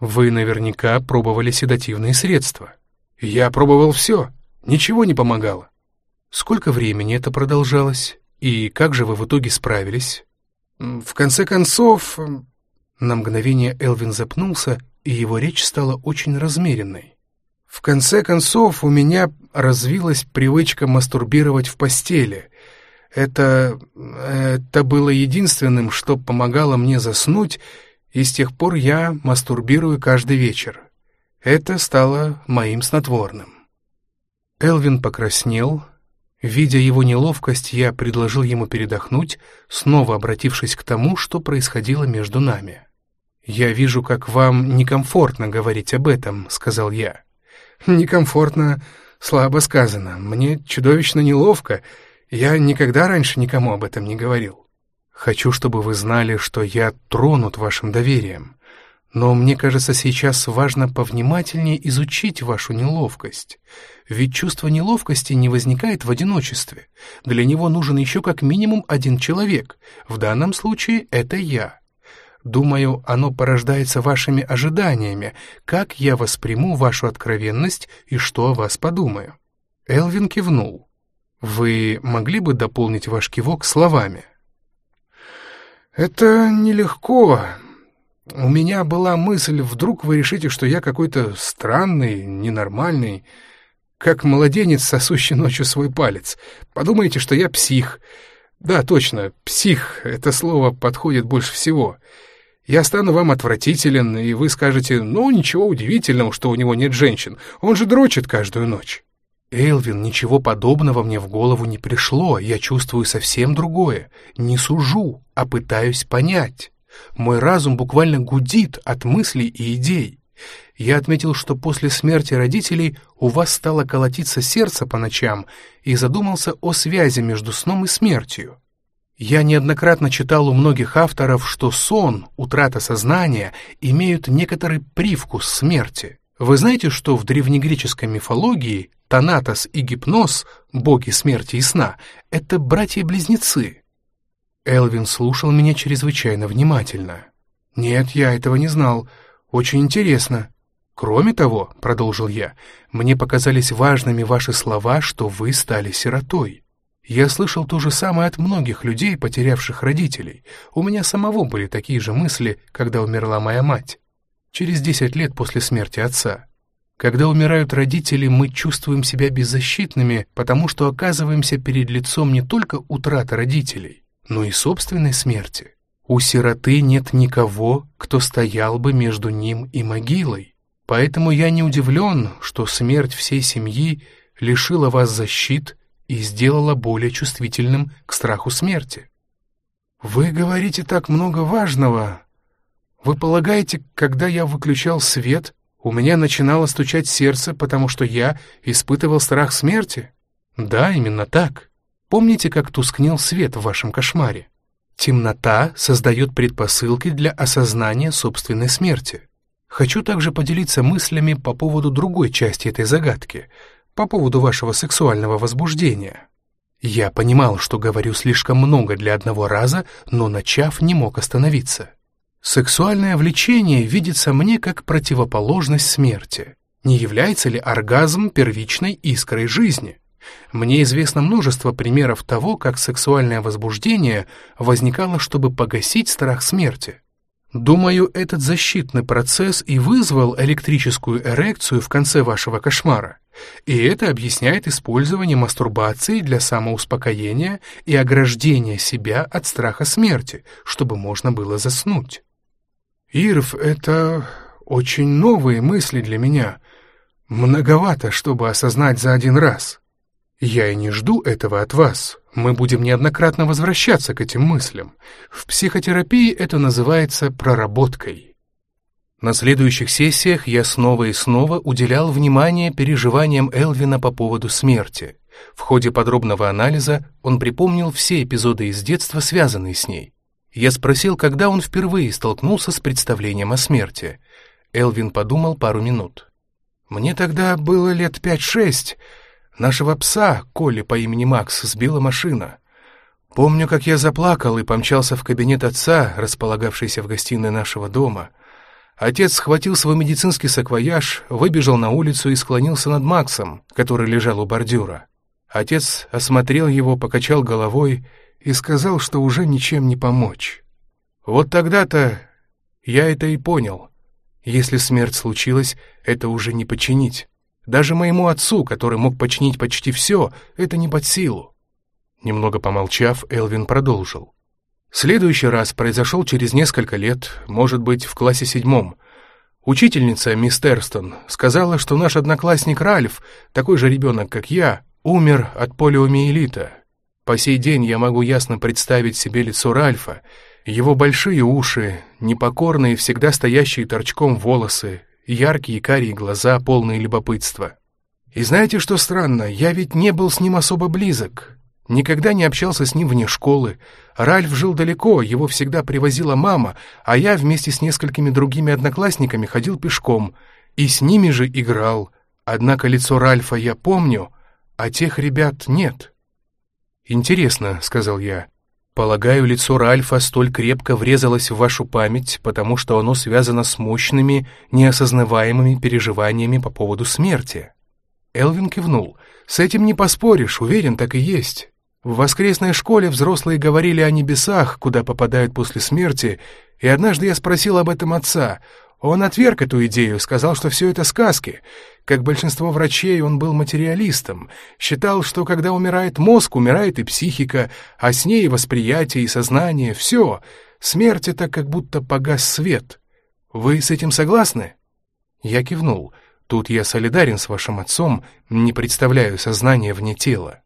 Вы наверняка пробовали седативные средства. Я пробовал все, ничего не помогало. Сколько времени это продолжалось? И как же вы в итоге справились? В конце концов... На мгновение Элвин запнулся, и его речь стала очень размеренной. В конце концов, у меня развилась привычка мастурбировать в постели. Это... это было единственным, что помогало мне заснуть, и с тех пор я мастурбирую каждый вечер. Это стало моим снотворным. Элвин покраснел. Видя его неловкость, я предложил ему передохнуть, снова обратившись к тому, что происходило между нами. «Я вижу, как вам некомфортно говорить об этом», — сказал я. «Некомфортно, слабо сказано. Мне чудовищно неловко. Я никогда раньше никому об этом не говорил. Хочу, чтобы вы знали, что я тронут вашим доверием. Но мне кажется, сейчас важно повнимательнее изучить вашу неловкость. Ведь чувство неловкости не возникает в одиночестве. Для него нужен еще как минимум один человек. В данном случае это я. Думаю, оно порождается вашими ожиданиями, как я восприму вашу откровенность и что о вас подумаю. Элвин кивнул. Вы могли бы дополнить ваш кивок словами? «Это нелегко. У меня была мысль, вдруг вы решите, что я какой-то странный, ненормальный, как младенец, сосущий ночью свой палец. Подумаете, что я псих. Да, точно, псих — это слово подходит больше всего. Я стану вам отвратителен, и вы скажете, ну, ничего удивительного, что у него нет женщин, он же дрочит каждую ночь». «Элвин, ничего подобного мне в голову не пришло, я чувствую совсем другое. Не сужу, а пытаюсь понять. Мой разум буквально гудит от мыслей и идей. Я отметил, что после смерти родителей у вас стало колотиться сердце по ночам и задумался о связи между сном и смертью. Я неоднократно читал у многих авторов, что сон, утрата сознания имеют некоторый привкус смерти. Вы знаете, что в древнегреческой мифологии Танатос и Гипноз, боги смерти и сна, это братья-близнецы? Элвин слушал меня чрезвычайно внимательно. «Нет, я этого не знал. Очень интересно. Кроме того, — продолжил я, — мне показались важными ваши слова, что вы стали сиротой. Я слышал то же самое от многих людей, потерявших родителей. У меня самого были такие же мысли, когда умерла моя мать через 10 лет после смерти отца. Когда умирают родители, мы чувствуем себя беззащитными, потому что оказываемся перед лицом не только утраты родителей, но и собственной смерти. У сироты нет никого, кто стоял бы между ним и могилой. Поэтому я не удивлен, что смерть всей семьи лишила вас защит и сделала более чувствительным к страху смерти. «Вы говорите так много важного», вы полагаете, когда я выключал свет, у меня начинало стучать сердце, потому что я испытывал страх смерти? Да, именно так. Помните, как тускнел свет в вашем кошмаре? Темнота создает предпосылки для осознания собственной смерти. Хочу также поделиться мыслями по поводу другой части этой загадки, по поводу вашего сексуального возбуждения. Я понимал, что говорю слишком много для одного раза, но, начав, не мог остановиться. Сексуальное влечение видится мне как противоположность смерти. Не является ли оргазм первичной искрой жизни? Мне известно множество примеров того, как сексуальное возбуждение возникало, чтобы погасить страх смерти. Думаю, этот защитный процесс и вызвал электрическую эрекцию в конце вашего кошмара. И это объясняет использование мастурбации для самоуспокоения и ограждения себя от страха смерти, чтобы можно было заснуть. «Ирв, это очень новые мысли для меня. Многовато, чтобы осознать за один раз. Я и не жду этого от вас. Мы будем неоднократно возвращаться к этим мыслям. В психотерапии это называется проработкой». На следующих сессиях я снова и снова уделял внимание переживаниям Элвина по поводу смерти. В ходе подробного анализа он припомнил все эпизоды из детства, связанные с ней. Я спросил, когда он впервые столкнулся с представлением о смерти. Элвин подумал пару минут. «Мне тогда было лет пять-шесть. Нашего пса, Коли по имени Макс, сбила машина. Помню, как я заплакал и помчался в кабинет отца, располагавшийся в гостиной нашего дома. Отец схватил свой медицинский саквояж, выбежал на улицу и склонился над Максом, который лежал у бордюра. Отец осмотрел его, покачал головой и сказал, что уже ничем не помочь. Вот тогда-то я это и понял. Если смерть случилась, это уже не починить. Даже моему отцу, который мог починить почти все, это не под силу. Немного помолчав, Элвин продолжил. Следующий раз произошел через несколько лет, может быть, в классе седьмом. Учительница, мисс Терстон, сказала, что наш одноклассник Ральф, такой же ребенок, как я, умер от полиомиелита. По сей день я могу ясно представить себе лицо Ральфа, его большие уши, непокорные, всегда стоящие торчком волосы, яркие карие глаза, полные любопытства. И знаете, что странно, я ведь не был с ним особо близок. Никогда не общался с ним вне школы. Ральф жил далеко, его всегда привозила мама, а я вместе с несколькими другими одноклассниками ходил пешком. И с ними же играл. Однако лицо Ральфа я помню, а тех ребят нет. «Интересно», — сказал я. «Полагаю, лицо Ральфа столь крепко врезалось в вашу память, потому что оно связано с мощными, неосознаваемыми переживаниями по поводу смерти». Элвин кивнул. «С этим не поспоришь, уверен, так и есть. В воскресной школе взрослые говорили о небесах, куда попадают после смерти, и однажды я спросил об этом отца. Он отверг эту идею, сказал, что все это сказки. Как большинство врачей, он был материалистом. Считал, что когда умирает мозг, умирает и психика, а с ней и восприятие, и сознание, все. Смерть — это как будто погас свет. Вы с этим согласны? Я кивнул. Тут я солидарен с вашим отцом, не представляю сознание вне тела.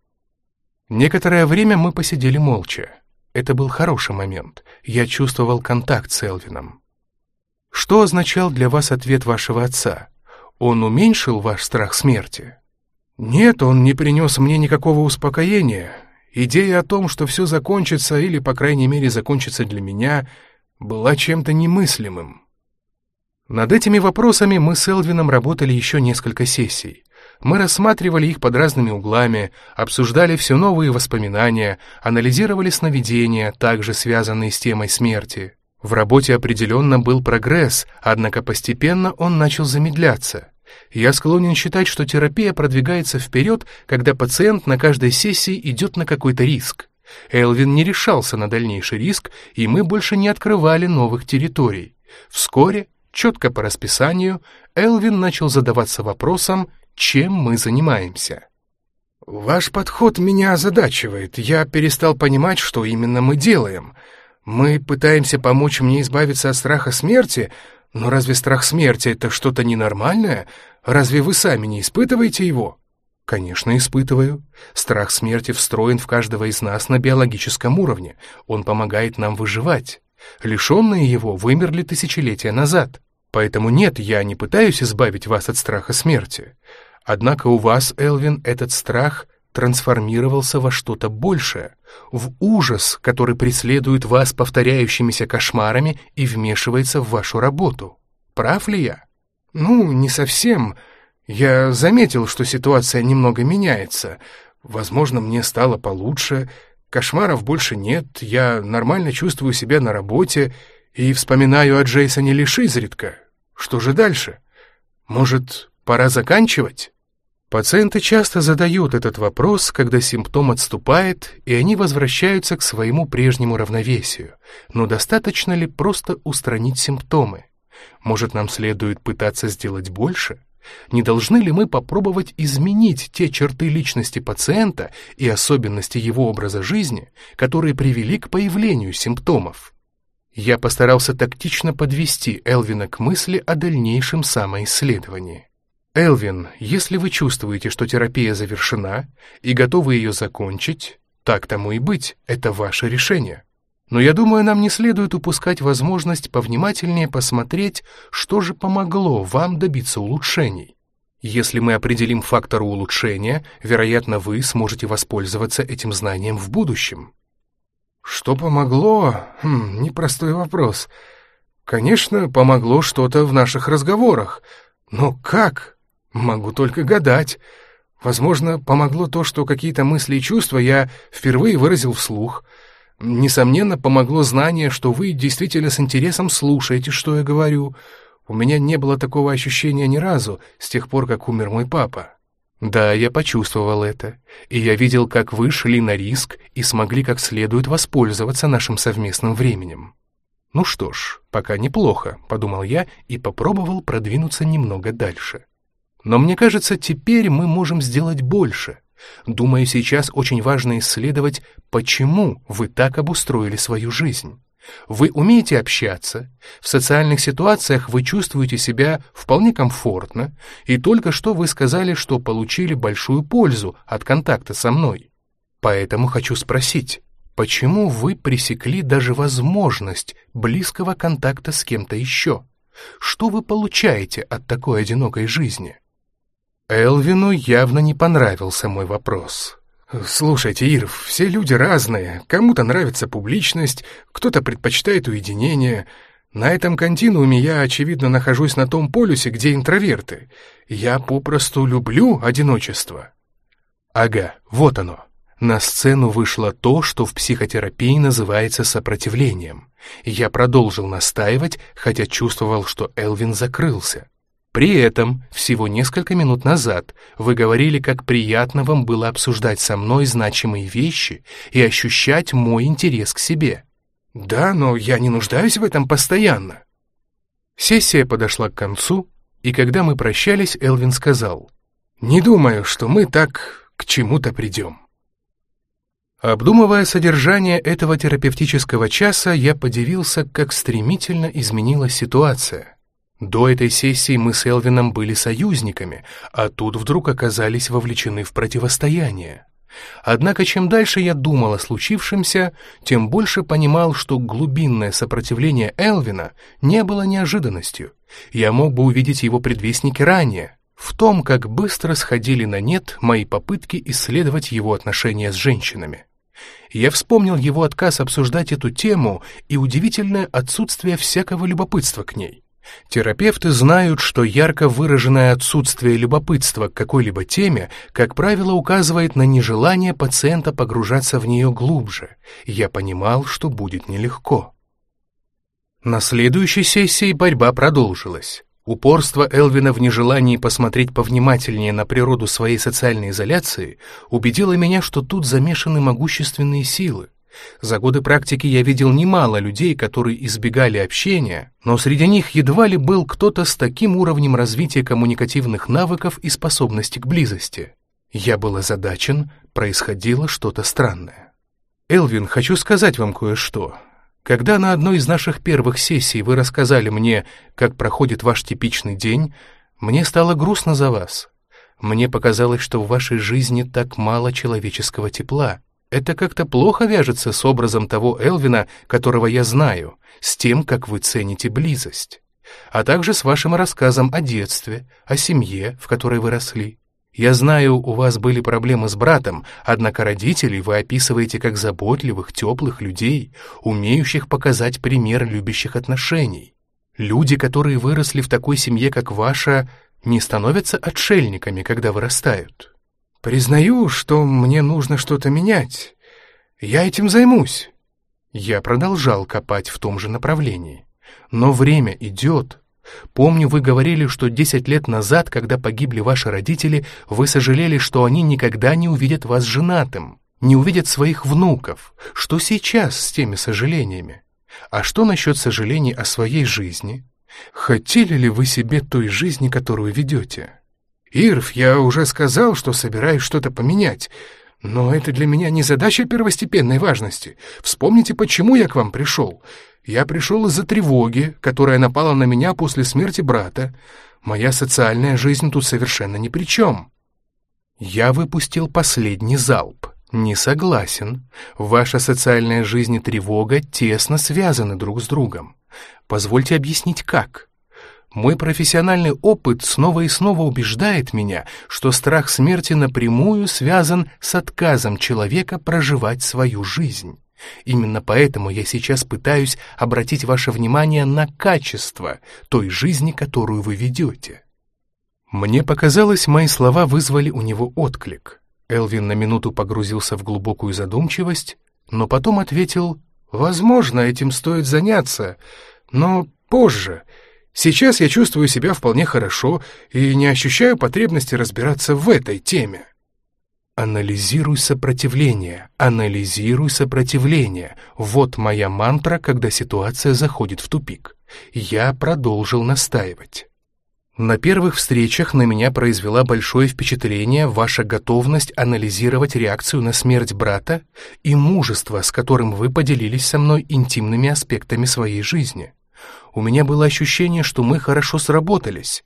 Некоторое время мы посидели молча. Это был хороший момент. Я чувствовал контакт с Элвином. Что означал для вас ответ вашего отца? Он уменьшил ваш страх смерти? Нет, он не принес мне никакого успокоения. Идея о том, что все закончится, или, по крайней мере, закончится для меня, была чем-то немыслимым. Над этими вопросами мы с Элвином работали еще несколько сессий. Мы рассматривали их под разными углами, обсуждали все новые воспоминания, анализировали сновидения, также связанные с темой смерти. В работе определенно был прогресс, однако постепенно он начал замедляться. Я склонен считать, что терапия продвигается вперед, когда пациент на каждой сессии идет на какой-то риск. Элвин не решался на дальнейший риск, и мы больше не открывали новых территорий. Вскоре, четко по расписанию, Элвин начал задаваться вопросом, чем мы занимаемся. «Ваш подход меня озадачивает. Я перестал понимать, что именно мы делаем. Мы пытаемся помочь мне избавиться от страха смерти, но разве страх смерти — это что-то ненормальное? Разве вы сами не испытываете его?» Конечно, испытываю. Страх смерти встроен в каждого из нас на биологическом уровне. Он помогает нам выживать. Лишенные его вымерли тысячелетия назад. Поэтому нет, я не пытаюсь избавить вас от страха смерти. Однако у вас, Элвин, этот страх трансформировался во что-то большее, в ужас, который преследует вас повторяющимися кошмарами и вмешивается в вашу работу. Прав ли я? Ну, не совсем. Я заметил, что ситуация немного меняется. Возможно, мне стало получше, кошмаров больше нет, я нормально чувствую себя на работе и вспоминаю о Джейсоне лишь изредка. Что же дальше? Может, пора заканчивать? Пациенты часто задают этот вопрос, когда симптом отступает, и они возвращаются к своему прежнему равновесию. Но достаточно ли просто устранить симптомы? Может, нам следует пытаться сделать больше? Не должны ли мы попробовать изменить те черты личности пациента и особенности его образа жизни, которые привели к появлению симптомов? Я постарался тактично подвести Элвина к мысли о дальнейшем самоисследовании. Элвин, если вы чувствуете, что терапия завершена и готовы ее закончить, так тому и быть, это ваше решение. Но я думаю, нам не следует упускать возможность повнимательнее посмотреть, что же помогло вам добиться улучшений. Если мы определим фактор улучшения, вероятно, вы сможете воспользоваться этим знанием в будущем. Что помогло? Хм, непростой вопрос. Конечно, помогло что-то в наших разговорах. Но как? Могу только гадать. Возможно, помогло то, что какие-то мысли и чувства я впервые выразил вслух. Несомненно, помогло знание, что вы действительно с интересом слушаете, что я говорю. У меня не было такого ощущения ни разу с тех пор, как умер мой папа. Да, я почувствовал это, и я видел, как вы шли на риск и смогли как следует воспользоваться нашим совместным временем. Ну что ж, пока неплохо, подумал я и попробовал продвинуться немного дальше. Но мне кажется, теперь мы можем сделать больше. Думаю, сейчас очень важно исследовать, почему вы так обустроили свою жизнь. Вы умеете общаться, в социальных ситуациях вы чувствуете себя вполне комфортно, и только что вы сказали, что получили большую пользу от контакта со мной. Поэтому хочу спросить, почему вы пресекли даже возможность близкого контакта с кем-то еще? Что вы получаете от такой одинокой жизни? Элвину явно не понравился мой вопрос. «Слушайте, Ирв, все люди разные. Кому-то нравится публичность, кто-то предпочитает уединение. На этом континууме я, очевидно, нахожусь на том полюсе, где интроверты. Я попросту люблю одиночество». Ага, вот оно. На сцену вышло то, что в психотерапии называется сопротивлением. Я продолжил настаивать, хотя чувствовал, что Элвин закрылся. При этом, всего несколько минут назад, вы говорили, как приятно вам было обсуждать со мной значимые вещи и ощущать мой интерес к себе. Да, но я не нуждаюсь в этом постоянно. Сессия подошла к концу, и когда мы прощались, Элвин сказал, «Не думаю, что мы так к чему-то придем». Обдумывая содержание этого терапевтического часа, я подивился, как стремительно изменилась ситуация. До этой сессии мы с Элвином были союзниками, а тут вдруг оказались вовлечены в противостояние. Однако чем дальше я думал о случившемся, тем больше понимал, что глубинное сопротивление Элвина не было неожиданностью. Я мог бы увидеть его предвестники ранее, в том, как быстро сходили на нет мои попытки исследовать его отношения с женщинами. Я вспомнил его отказ обсуждать эту тему и удивительное отсутствие всякого любопытства к ней. Терапевты знают, что ярко выраженное отсутствие любопытства к какой-либо теме, как правило, указывает на нежелание пациента погружаться в нее глубже. Я понимал, что будет нелегко. На следующей сессии борьба продолжилась. Упорство Элвина в нежелании посмотреть повнимательнее на природу своей социальной изоляции убедило меня, что тут замешаны могущественные силы. За годы практики я видел немало людей, которые избегали общения, но среди них едва ли был кто-то с таким уровнем развития коммуникативных навыков и способности к близости. Я был озадачен, происходило что-то странное. «Элвин, хочу сказать вам кое-что. Когда на одной из наших первых сессий вы рассказали мне, как проходит ваш типичный день, мне стало грустно за вас. Мне показалось, что в вашей жизни так мало человеческого тепла, это как-то плохо вяжется с образом того Элвина, которого я знаю, с тем, как вы цените близость, а также с вашим рассказом о детстве, о семье, в которой вы росли. Я знаю, у вас были проблемы с братом, однако родителей вы описываете как заботливых, теплых людей, умеющих показать пример любящих отношений. Люди, которые выросли в такой семье, как ваша, не становятся отшельниками, когда вырастают. Признаю, что мне нужно что-то менять. Я этим займусь. Я продолжал копать в том же направлении. Но время идет. Помню, вы говорили, что десять лет назад, когда погибли ваши родители, вы сожалели, что они никогда не увидят вас женатым, не увидят своих внуков. Что сейчас с теми сожалениями? А что насчет сожалений о своей жизни? Хотели ли вы себе той жизни, которую ведете? «Ирв, я уже сказал, что собираюсь что-то поменять, но это для меня не задача первостепенной важности. Вспомните, почему я к вам пришел. Я пришел из-за тревоги, которая напала на меня после смерти брата. Моя социальная жизнь тут совершенно ни при чем». Я выпустил последний залп. Не согласен. Ваша социальная жизнь и тревога тесно связаны друг с другом. Позвольте объяснить, как. Мой профессиональный опыт снова и снова убеждает меня, что страх смерти напрямую связан с отказом человека проживать свою жизнь. Именно поэтому я сейчас пытаюсь обратить ваше внимание на качество той жизни, которую вы ведете. Мне показалось, мои слова вызвали у него отклик. Элвин на минуту погрузился в глубокую задумчивость, но потом ответил, «Возможно, этим стоит заняться, но позже. Сейчас я чувствую себя вполне хорошо и не ощущаю потребности разбираться в этой теме». Анализируй сопротивление, анализируй сопротивление. Вот моя мантра, когда ситуация заходит в тупик. Я продолжил настаивать. На первых встречах на меня произвела большое впечатление ваша готовность анализировать реакцию на смерть брата и мужество, с которым вы поделились со мной интимными аспектами своей жизни. У меня было ощущение, что мы хорошо сработались,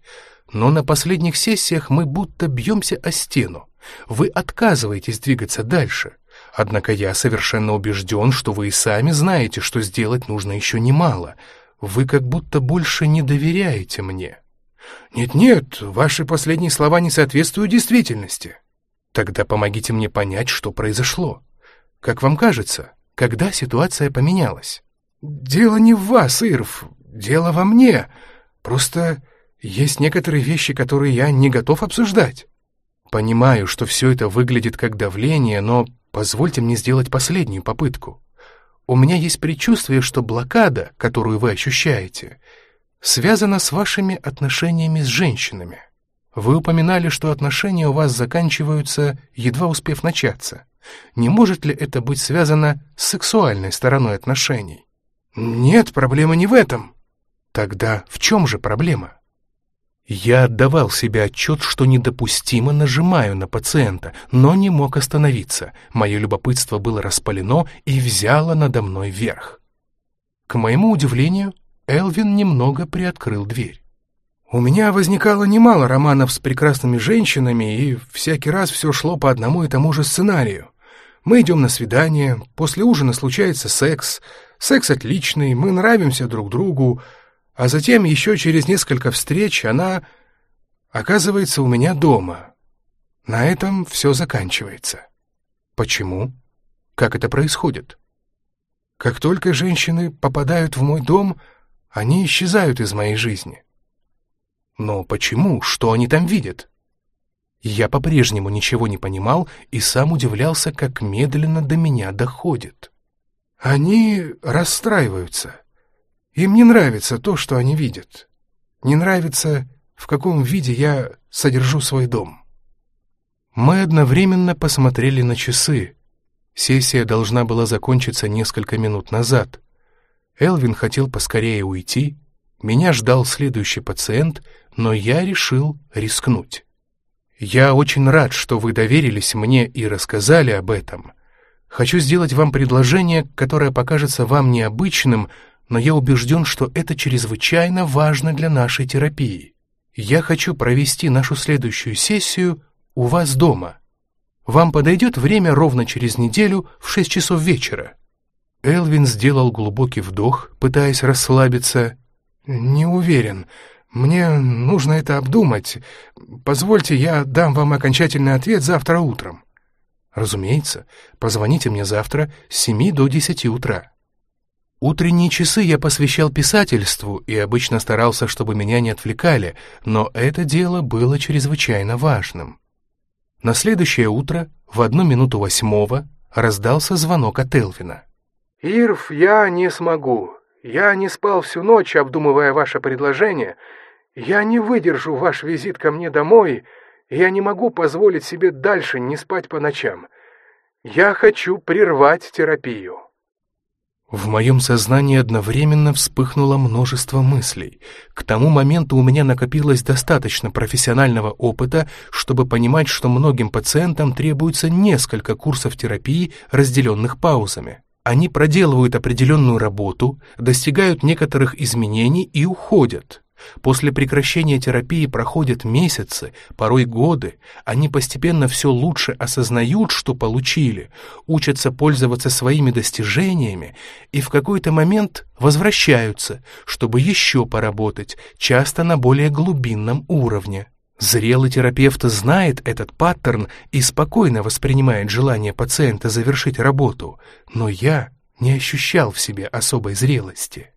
но на последних сессиях мы будто бьемся о стену. Вы отказываетесь двигаться дальше. Однако я совершенно убежден, что вы и сами знаете, что сделать нужно еще немало. Вы как будто больше не доверяете мне. «Нет-нет, ваши последние слова не соответствуют действительности». «Тогда помогите мне понять, что произошло. Как вам кажется, когда ситуация поменялась?» «Дело не в вас, Ирв, дело во мне. Просто есть некоторые вещи, которые я не готов обсуждать». «Понимаю, что все это выглядит как давление, но позвольте мне сделать последнюю попытку. У меня есть предчувствие, что блокада, которую вы ощущаете, связано с вашими отношениями с женщинами. Вы упоминали, что отношения у вас заканчиваются, едва успев начаться. Не может ли это быть связано с сексуальной стороной отношений? Нет, проблема не в этом. Тогда в чем же проблема? Я отдавал себе отчет, что недопустимо нажимаю на пациента, но не мог остановиться. Мое любопытство было распалено и взяло надо мной верх. К моему удивлению, Элвин немного приоткрыл дверь. «У меня возникало немало романов с прекрасными женщинами, и всякий раз все шло по одному и тому же сценарию. Мы идем на свидание, после ужина случается секс, секс отличный, мы нравимся друг другу, а затем еще через несколько встреч она оказывается у меня дома. На этом все заканчивается. Почему? Как это происходит? Как только женщины попадают в мой дом — они исчезают из моей жизни. Но почему? Что они там видят? Я по-прежнему ничего не понимал и сам удивлялся, как медленно до меня доходит. Они расстраиваются. Им не нравится то, что они видят. Не нравится, в каком виде я содержу свой дом. Мы одновременно посмотрели на часы. Сессия должна была закончиться несколько минут назад. Элвин хотел поскорее уйти, меня ждал следующий пациент, но я решил рискнуть. Я очень рад, что вы доверились мне и рассказали об этом. Хочу сделать вам предложение, которое покажется вам необычным, но я убежден, что это чрезвычайно важно для нашей терапии. Я хочу провести нашу следующую сессию у вас дома. Вам подойдет время ровно через неделю в 6 часов вечера. Элвин сделал глубокий вдох, пытаясь расслабиться. «Не уверен. Мне нужно это обдумать. Позвольте, я дам вам окончательный ответ завтра утром». «Разумеется. Позвоните мне завтра с семи до десяти утра». Утренние часы я посвящал писательству и обычно старался, чтобы меня не отвлекали, но это дело было чрезвычайно важным. На следующее утро, в одну минуту восьмого, раздался звонок от Элвина. «Ирв, я не смогу. Я не спал всю ночь, обдумывая ваше предложение. Я не выдержу ваш визит ко мне домой. Я не могу позволить себе дальше не спать по ночам. Я хочу прервать терапию». В моем сознании одновременно вспыхнуло множество мыслей. К тому моменту у меня накопилось достаточно профессионального опыта, чтобы понимать, что многим пациентам требуется несколько курсов терапии, разделенных паузами. Они проделывают определенную работу, достигают некоторых изменений и уходят. После прекращения терапии проходят месяцы, порой годы. Они постепенно все лучше осознают, что получили, учатся пользоваться своими достижениями и в какой-то момент возвращаются, чтобы еще поработать, часто на более глубинном уровне. Зрелый терапевт знает этот паттерн и спокойно воспринимает желание пациента завершить работу, но я не ощущал в себе особой зрелости.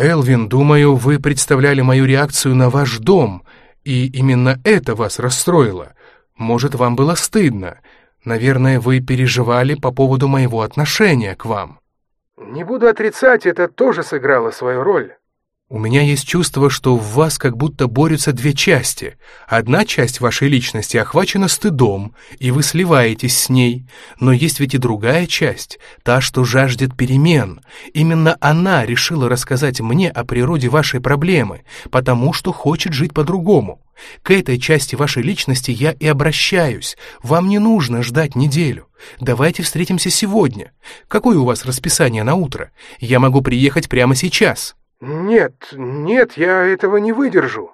«Элвин, думаю, вы представляли мою реакцию на ваш дом, и именно это вас расстроило. Может, вам было стыдно. Наверное, вы переживали по поводу моего отношения к вам». «Не буду отрицать, это тоже сыграло свою роль». У меня есть чувство, что в вас как будто борются две части. Одна часть вашей личности охвачена стыдом, и вы сливаетесь с ней. Но есть ведь и другая часть, та, что жаждет перемен. Именно она решила рассказать мне о природе вашей проблемы, потому что хочет жить по-другому. К этой части вашей личности я и обращаюсь. Вам не нужно ждать неделю. Давайте встретимся сегодня. Какое у вас расписание на утро? Я могу приехать прямо сейчас». «Нет, нет, я этого не выдержу».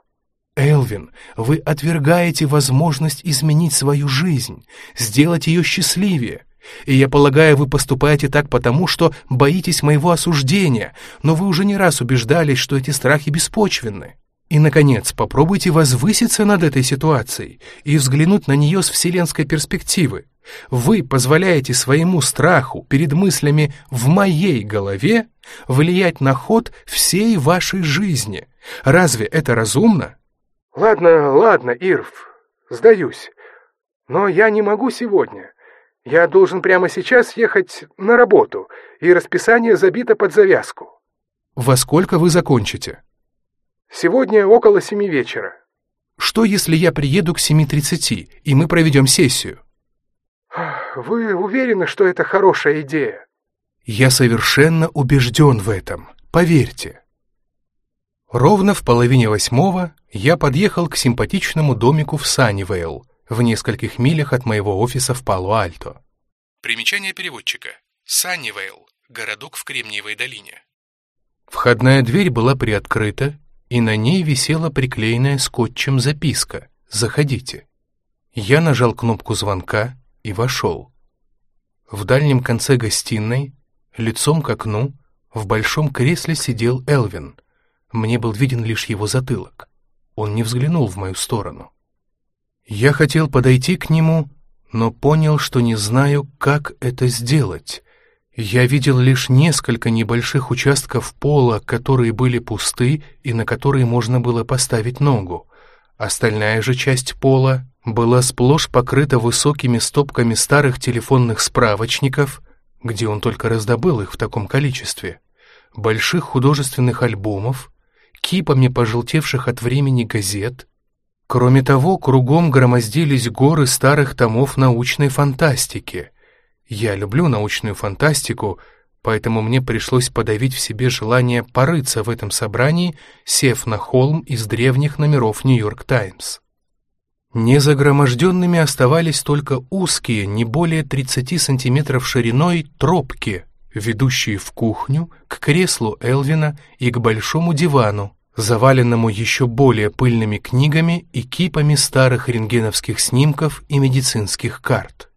Элвин, вы отвергаете возможность изменить свою жизнь, сделать ее счастливее. И я полагаю, вы поступаете так потому, что боитесь моего осуждения, но вы уже не раз убеждались, что эти страхи беспочвенны. И, наконец, попробуйте возвыситься над этой ситуацией и взглянуть на нее с вселенской перспективы. Вы позволяете своему страху перед мыслями в моей голове влиять на ход всей вашей жизни. Разве это разумно? Ладно, ладно, Ирв, сдаюсь. Но я не могу сегодня. Я должен прямо сейчас ехать на работу, и расписание забито под завязку. Во сколько вы закончите? Сегодня около семи вечера. Что, если я приеду к 7.30, и мы проведем сессию? Вы уверены, что это хорошая идея? Я совершенно убежден в этом, поверьте. Ровно в половине восьмого я подъехал к симпатичному домику в Саннивейл, в нескольких милях от моего офиса в Пало-Альто. Примечание переводчика. Саннивейл, городок в Кремниевой долине. Входная дверь была приоткрыта, и на ней висела приклеенная скотчем записка «Заходите». Я нажал кнопку звонка, и вошел. В дальнем конце гостиной, лицом к окну, в большом кресле сидел Элвин. Мне был виден лишь его затылок. Он не взглянул в мою сторону. Я хотел подойти к нему, но понял, что не знаю, как это сделать. Я видел лишь несколько небольших участков пола, которые были пусты и на которые можно было поставить ногу. Остальная же часть пола была сплошь покрыта высокими стопками старых телефонных справочников, где он только раздобыл их в таком количестве, больших художественных альбомов, кипами пожелтевших от времени газет. Кроме того, кругом громоздились горы старых томов научной фантастики. Я люблю научную фантастику, поэтому мне пришлось подавить в себе желание порыться в этом собрании, сев на холм из древних номеров «Нью-Йорк Таймс». Незагроможденными оставались только узкие, не более 30 сантиметров шириной, тропки, ведущие в кухню, к креслу Элвина и к большому дивану, заваленному еще более пыльными книгами и кипами старых рентгеновских снимков и медицинских карт.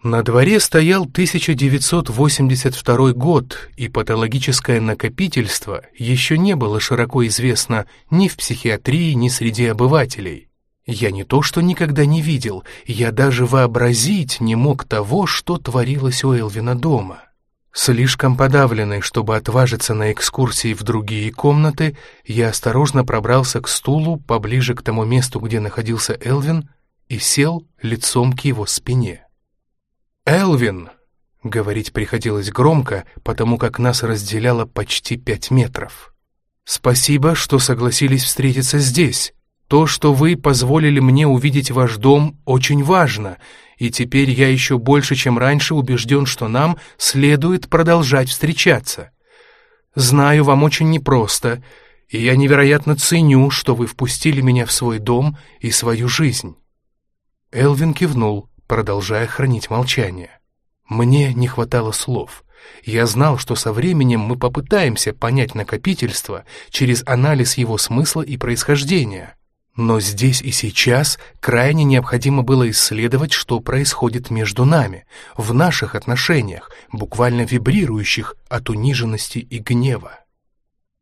На дворе стоял 1982 год, и патологическое накопительство еще не было широко известно ни в психиатрии, ни среди обывателей. Я не то что никогда не видел, я даже вообразить не мог того, что творилось у Элвина дома. Слишком подавленный, чтобы отважиться на экскурсии в другие комнаты, я осторожно пробрался к стулу поближе к тому месту, где находился Элвин, и сел лицом к его спине. «Элвин!» — говорить приходилось громко, потому как нас разделяло почти пять метров. «Спасибо, что согласились встретиться здесь. То, что вы позволили мне увидеть ваш дом, очень важно, и теперь я еще больше, чем раньше, убежден, что нам следует продолжать встречаться. Знаю, вам очень непросто, и я невероятно ценю, что вы впустили меня в свой дом и свою жизнь». Элвин кивнул, продолжая хранить молчание. Мне не хватало слов. Я знал, что со временем мы попытаемся понять накопительство через анализ его смысла и происхождения. Но здесь и сейчас крайне необходимо было исследовать, что происходит между нами, в наших отношениях, буквально вибрирующих от униженности и гнева.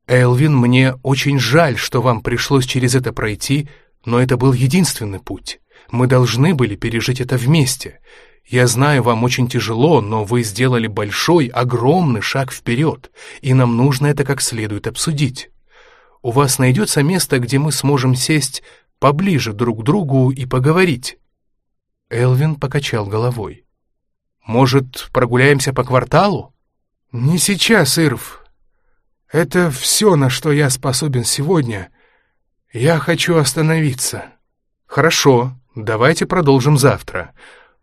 «Элвин, мне очень жаль, что вам пришлось через это пройти, но это был единственный путь. Мы должны были пережить это вместе. Я знаю, вам очень тяжело, но вы сделали большой, огромный шаг вперед, и нам нужно это как следует обсудить. У вас найдется место, где мы сможем сесть поближе друг к другу и поговорить?» Элвин покачал головой. «Может, прогуляемся по кварталу?» «Не сейчас, Ирв. Это все, на что я способен сегодня. Я хочу остановиться». «Хорошо, давайте продолжим завтра.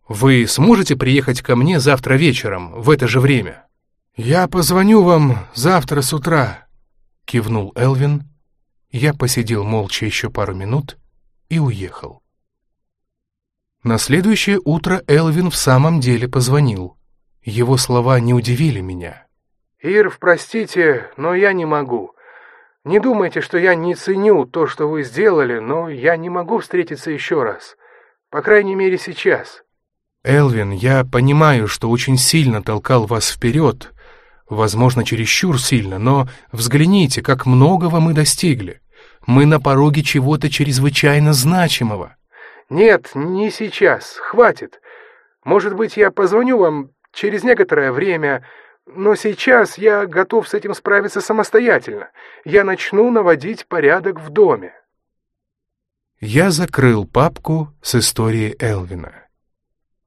Вы сможете приехать ко мне завтра вечером, в это же время?» «Я позвоню вам завтра с утра», — кивнул Элвин. Я посидел молча еще пару минут и уехал. На следующее утро Элвин в самом деле позвонил. Его слова не удивили меня. «Ирв, простите, но я не могу. Не думайте, что я не ценю то, что вы сделали, но я не могу встретиться еще раз. По крайней мере, сейчас». «Элвин, я понимаю, что очень сильно толкал вас вперед, возможно, чересчур сильно, но взгляните, как многого мы достигли. Мы на пороге чего-то чрезвычайно значимого». «Нет, не сейчас, хватит. Может быть, я позвоню вам через некоторое время, но сейчас я готов с этим справиться самостоятельно. Я начну наводить порядок в доме». Я закрыл папку с историей Элвина.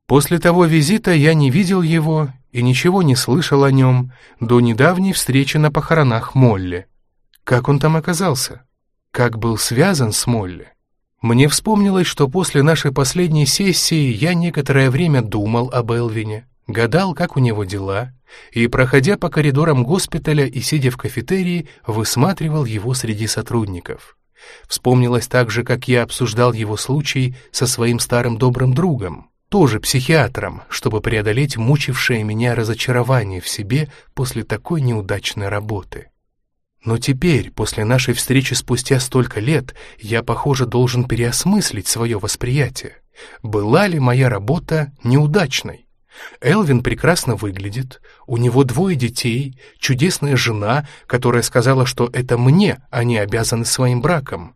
После того визита я не видел его и ничего не слышал о нем до недавней встречи на похоронах Молли. Как он там оказался? Как был связан с Молли? Мне вспомнилось, что после нашей последней сессии я некоторое время думал об Элвине, гадал, как у него дела, и, проходя по коридорам госпиталя и сидя в кафетерии, высматривал его среди сотрудников. Вспомнилось также, как я обсуждал его случай со своим старым добрым другом, тоже психиатром, чтобы преодолеть мучившее меня разочарование в себе после такой неудачной работы. Но теперь, после нашей встречи спустя столько лет, я, похоже, должен переосмыслить свое восприятие. Была ли моя работа неудачной? Элвин прекрасно выглядит, у него двое детей, чудесная жена, которая сказала, что это мне они обязаны своим браком.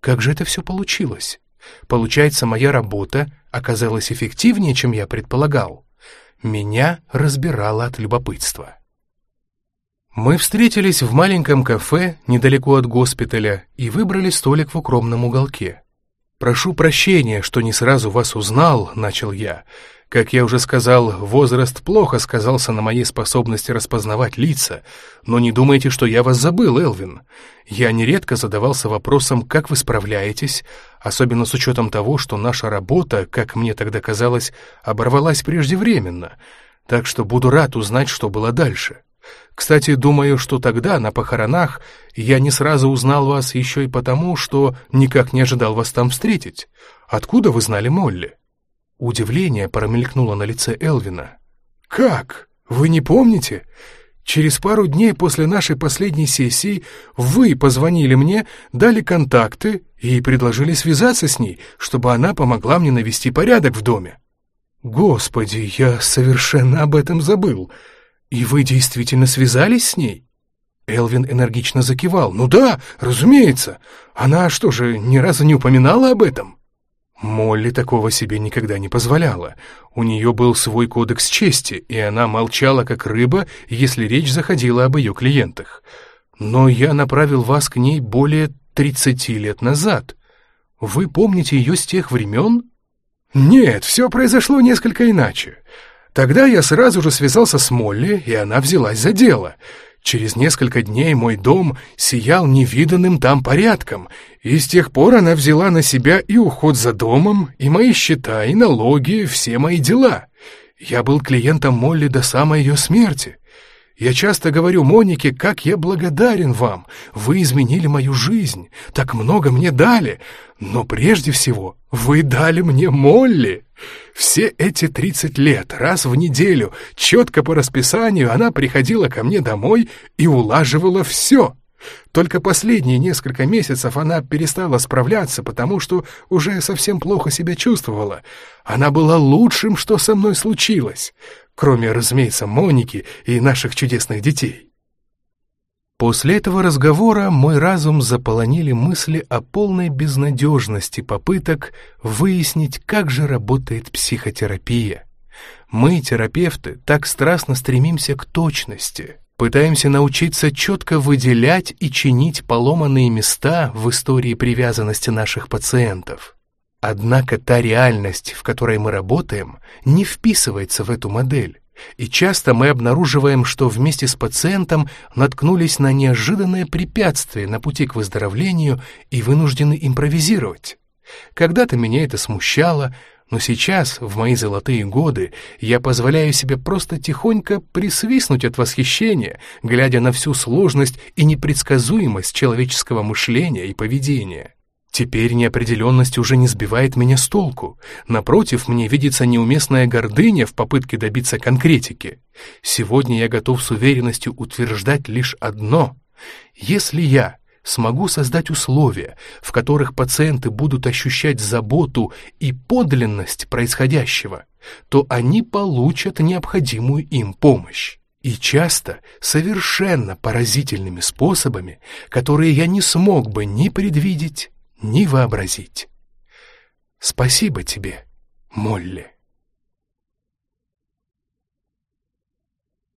Как же это все получилось? Получается, моя работа оказалась эффективнее, чем я предполагал. Меня разбирало от любопытства. Мы встретились в маленьком кафе недалеко от госпиталя и выбрали столик в укромном уголке. «Прошу прощения, что не сразу вас узнал», — начал я. Как я уже сказал, возраст плохо сказался на моей способности распознавать лица, но не думайте, что я вас забыл, Элвин. Я нередко задавался вопросом, как вы справляетесь, особенно с учетом того, что наша работа, как мне тогда казалось, оборвалась преждевременно, так что буду рад узнать, что было дальше. Кстати, думаю, что тогда, на похоронах, я не сразу узнал вас еще и потому, что никак не ожидал вас там встретить. Откуда вы знали Молли?» Удивление промелькнуло на лице Элвина. «Как? Вы не помните? Через пару дней после нашей последней сессии вы позвонили мне, дали контакты и предложили связаться с ней, чтобы она помогла мне навести порядок в доме. Господи, я совершенно об этом забыл. И вы действительно связались с ней?» Элвин энергично закивал. «Ну да, разумеется. Она что же, ни разу не упоминала об этом?» Молли такого себе никогда не позволяла. У нее был свой кодекс чести, и она молчала как рыба, если речь заходила об ее клиентах. Но я направил вас к ней более тридцати лет назад. Вы помните ее с тех времен? Нет, все произошло несколько иначе. Тогда я сразу же связался с Молли, и она взялась за дело — Через несколько дней мой дом сиял невиданным там порядком, и с тех пор она взяла на себя и уход за домом, и мои счета, и налоги, все мои дела. Я был клиентом Молли до самой ее смерти. Я часто говорю Монике, как я благодарен вам. Вы изменили мою жизнь, так много мне дали. Но прежде всего вы дали мне Молли. Все эти 30 лет, раз в неделю, четко по расписанию, она приходила ко мне домой и улаживала все. Только последние несколько месяцев она перестала справляться, потому что уже совсем плохо себя чувствовала. Она была лучшим, что со мной случилось кроме, разумеется, Моники и наших чудесных детей. После этого разговора мой разум заполонили мысли о полной безнадежности попыток выяснить, как же работает психотерапия. Мы, терапевты, так страстно стремимся к точности, пытаемся научиться четко выделять и чинить поломанные места в истории привязанности наших пациентов. Однако та реальность, в которой мы работаем, не вписывается в эту модель. И часто мы обнаруживаем, что вместе с пациентом наткнулись на неожиданное препятствие на пути к выздоровлению и вынуждены импровизировать. Когда-то меня это смущало, но сейчас, в мои золотые годы, я позволяю себе просто тихонько присвистнуть от восхищения, глядя на всю сложность и непредсказуемость человеческого мышления и поведения. Теперь неопределенность уже не сбивает меня с толку. Напротив, мне видится неуместная гордыня в попытке добиться конкретики. Сегодня я готов с уверенностью утверждать лишь одно. Если я смогу создать условия, в которых пациенты будут ощущать заботу и подлинность происходящего, то они получат необходимую им помощь. И часто совершенно поразительными способами, которые я не смог бы ни предвидеть, ни вообразить. Спасибо тебе, Молли.